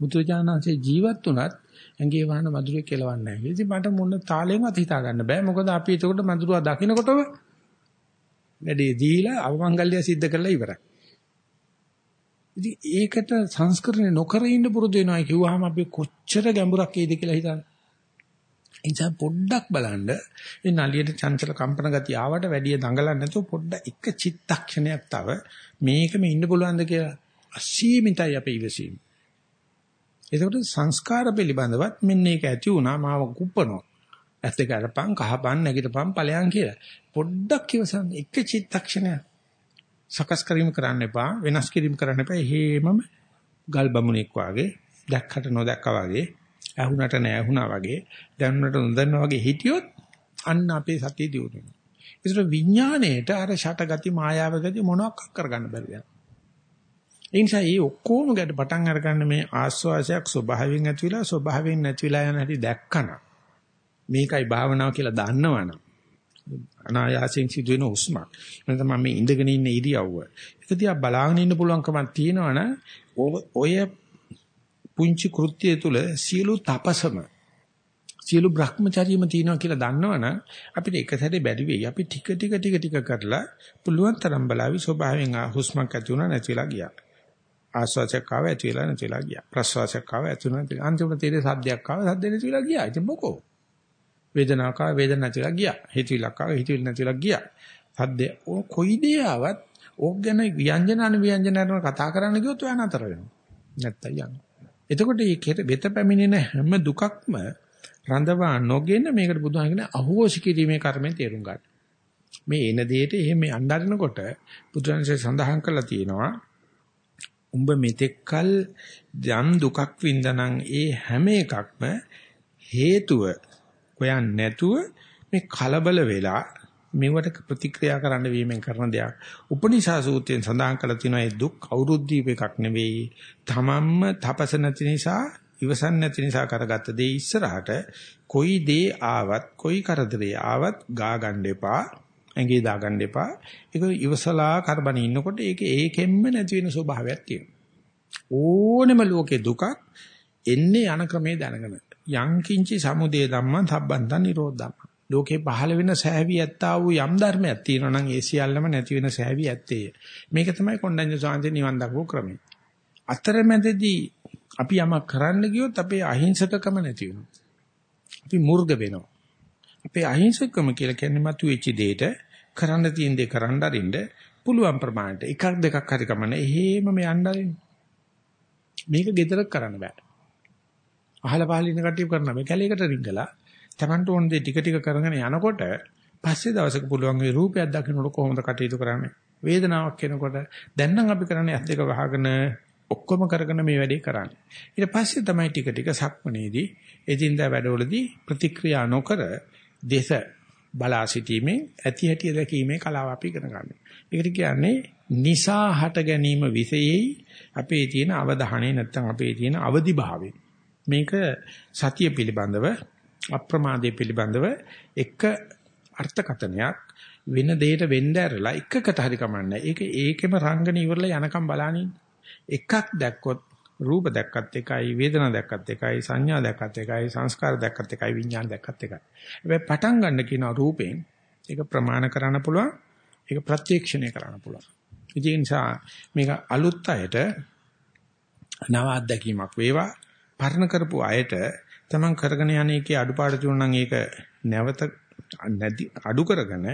බුදුජානන්සේ ජීවත් වුණත් ඇඟේ වහන මధుරේ කෙලවන්නේ නැහැ. ඉතින් මට මොන තාලෙන්වත් හිතා ගන්න බෑ. මොකද අපි එතකොට මధుරවා දකින්නකොටම වැඩේ දීලා අවමංගල්‍ය සිද්ධ කරලා ඉවරයි. ඉතින් ඒකට සංස්කරණය නොකර ඉන්න පුරුදු වෙනවා කිව්වහම අපි කොච්චර ගැඹුරක් ඒද කියලා හිතන්න. එනිසා පොඩ්ඩක් බලන්න මේ නලියට චංචල කම්පන ගතිය ආවට වැඩි දඟලන්නේ නැතුව පොඩ්ඩක් එක චිත්තක්ෂණයක් තව මේකම ඉන්න පුළුවන්ද කියලා අසීමිතයි අපේ ඉවසීම. ඒකට සංස්කාර පිළිබඳවත් මෙන්න ඒක ඇති වුණා මාව කුප්පනවා. ඇත්ත කරපන් කහපන් නැගිටපන් ඵලයන් කියලා. පොඩ්ඩක් ඉවසන්න එක චිත්තක්ෂණයක්. සකස් කිරීම කරන්න එපා වෙනස් කිරීම කරන්න එපා එහෙමම ගල් බමුණෙක් වාගේ දැක්කට නොදැක්කා වගේ ඇහුණට නැහැ වගේ දැනුණට නොදන්නා වගේ හිටියොත් අන්න අපේ සතිය දියුණු වෙනවා ඒතර විඥාණයට අර ෂටගති මායාව ගති මොනවක් කරගන්න බැරි වෙනවා ඒ නිසා මේ ඔක්කොම ගැට පටන් අරගන්න මේ ආස්වාසයක් ස්වභාවයෙන් ඇති වෙලා ස්වභාවයෙන් නැති වෙලා යන හැටි දැක්කන මේකයි භාවනාව කියලා දන්නවනම් අනායාසයෙන් සිදුවෙන හුස්මක්. එතන මම මේ ඉඳගෙන ඉන්න ඉරියව්ව. ඒක දිහා බලාගෙන ඉන්න පුළුවන්කමක් තියෙනවනම් ඔය පුංචි කෘත්‍යය තුල සියලු තපසම සියලු භ්‍රමචාරීම තියෙනවා කියලා දන්නවනම් අපිට එක සැරේ බැරි වෙයි. අපි ටික ටික ටික ටික කරලා පුළුවන් තරම් බලාවි ස්වභාවයෙන් හුස්මක් ඇති වුණා නැතිලා ගියා. ආස්වාසයක් ආව ඇති වෙලා නැතිලා ගියා. ප්‍රස්වාසයක් ආව ඇති වුණා නැතිලා. අන්තිමට තේරෙ සද්දයක් ආව සද්ද නැතිලා ගියා. ඉතින් මොකෝ? වේදනාවක් ආව වේදන නැතිලා ගියා. හිතවිලක් ආව හිතවිලි නැතිලා ගියා. සද්ද කොයි දේ ආවත් ඕක ගැන ව්‍යංජන අනු ව්‍යංජන කරන කතා කරන්න ගියොත් ඔයා නතර වෙනවා. නැත්තම් යනවා. එතකොට මේ වෙත පැමිණෙන හැම දුකක්ම රඳවා නොගෙන මේකට බුදුහාම කියන අහෝසි කිරීමේ කර්මෙන් තේරුම් ගන්න. මේ එන දෙයට එහෙම අnderනකොට බුදුන්සේ සඳහන් කරලා තියෙනවා උඹ මෙතෙක්කල් යම් දුකක් වින්දනං ඒ හැම එකක්ම හේතුව හොයන්නේ නැතුව මේ කලබල වෙලා මේවට ප්‍රතික්‍රියා කරන්න වීමෙන් කරන දෙයක්. උපනිෂා සූත්‍රයෙන් සඳහන් කරලා තියෙනවා මේ දුක් අවුරුද්දීප එකක් නෙවෙයි. තමන්ම තපස නැති නිසා, ඉවසන් නැති නිසා කරගත්ත දේ ඉස්සරහට කොයි දේ ආවත්, කොයි කරදරේ ආවත් ගා ගන්න එපා. ඇඟේ දා ගන්න එපා. ඒක ඉවසලා කරබන ඉන්නකොට ඒක ඒකෙන්ම නැති වෙන ස්වභාවයක් තියෙනවා. ඕනෙම ලෝකේ දුකක් එන්නේ යන ක්‍රමේ දැනගෙන යංකින්චි සමුදය ධම්මං සම්බන්තං නිරෝධ ධම්මං. ලෝකේ පහළ වෙන සෑහවි ඇත්තා වූ යම් ධර්මයක් තියෙනවා නම් ඒ සියල්ලම නැති වෙන සෑහවි ඇත්තේ. මේක තමයි කොණ්ඩඤ්ඤ සාන්තේ නිවන් දක්වෝ ක්‍රමය. අතරමැදදී අපි යමක් කරන්න ගියොත් අපේ අහිංසකකම නැති වෙනවා. අපි මුර්ග වෙනවා. අපේ අහිංසකකම කියලා කියන්නේ මතු වෙච්ච දෙයට කරන්න තියෙන දේ කරන්න අරින්න පුළුවන් ප්‍රමාණයට එකක් දෙකක් හරි කමන්න. එහෙමම යන්න මේක gedara කරන්න බෑ. අහල පහල ඉන්න කට්ටිය කරන මේ කැලේකට රිංගලා Tamanට ඕන දේ ටික ටික කරගෙන යනකොට පස්සේ දවසක පුළුවන් මේ රූපයක් දකින්නකොට කොහොමද කටයුතු කරන්නේ වේදනාවක් එනකොට දැන් නම් අපි කරන්නේ ඇස් දෙක වහගෙන ඔක්කොම කරගෙන මේ වැඩේ කරන්නේ ඊට පස්සේ තමයි ටික ටික සක්මනේදී එදින්දා වැඩවලදී ප්‍රතික්‍රියා නොකර දේශ බලා සිටීමේ ඇති හැටි දැකීමේ කලාව අපි ඉගෙන ගන්න. ඒකට කියන්නේ නිසා හට ගැනීම විශේෂයි අපේ තියෙන අවධානය නැත්නම් අපේ තියෙන අවදි භාවය. මේක සතිය පිළිබඳව අප්‍රමාදයේ පිළිබඳව එක අර්ථකතනයක් වෙන දෙයකට වෙන්න ඇරලා එකකට හරි කමන්නේ. ඒක ඒකෙම රංගන ඉවරලා යනකම් බලනින් එකක් දැක්කොත් රූප දැක්කත් එකයි වේදනා දැක්කත් එකයි සංඥා දැක්කත් එකයි සංස්කාර දැක්කත් එකයි විඥාන දැක්කත් එකයි. හැබැයි පටන් ගන්න කියන රූපෙන් ඒක ප්‍රමාණ කරන්න පුළුවන් ඒක ප්‍රත්‍යක්ෂණය කරන්න පුළුවන්. ඒ නිසා මේක අලුත් අයට නව අත්දැකීමක් වේවා පරණ කරපු අයට තමන් කරගෙන යන එකේ අඩුපාඩු තුන නම් ඒක නැවත නැති අඩු කරගෙන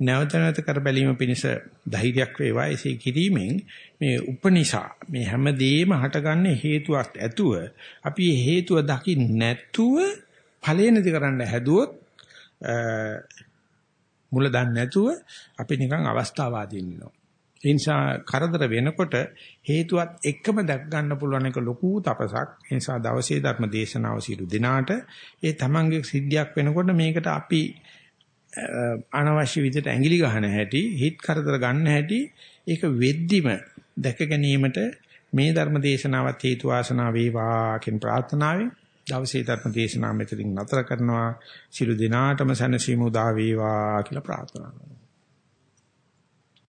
නැවත නැවත කර බැලීම පිණිස ධෛර්යයක් වේවා එසේ කිරීමෙන් මේ උපනිෂා මේ හැමදේම හටගන්නේ හේතුවක් ඇතුව අපි හේතුව දකින්න නැතුව ඵලය නැති කරන්න හැදුවොත් මුල දන්නේ නැතුව අපි නිකන් අවස්ථාවාදීන් ඉන්නවා ඒ නිසා කරදර වෙනකොට හේතුවත් එක්කම දැක් ගන්න පුළුවන් එක ලොකු තපසක්. ඒ නිසා දවසේ ධර්ම දේශනාව සිදු දිනාට ඒ තමන්ගේ සිද්ධියක් වෙනකොට මේකට අපි අනවශ්‍ය විදිහට ඇඟිලි ගන්න හැටි, හිත කරදර ගන්න හැටි ඒක වෙද්දිම දැක ගැනීමට මේ ධර්ම දේශනාවත් හේතු වාසනා වේවා කියන ප්‍රාර්ථනාවෙන් දවසේ ධර්ම දේශනාව මෙතනින් නතර කරනවා. සිළු දිනාටම සැනසීම උදා වේවා කියලා ප්‍රාර්ථනා කරනවා.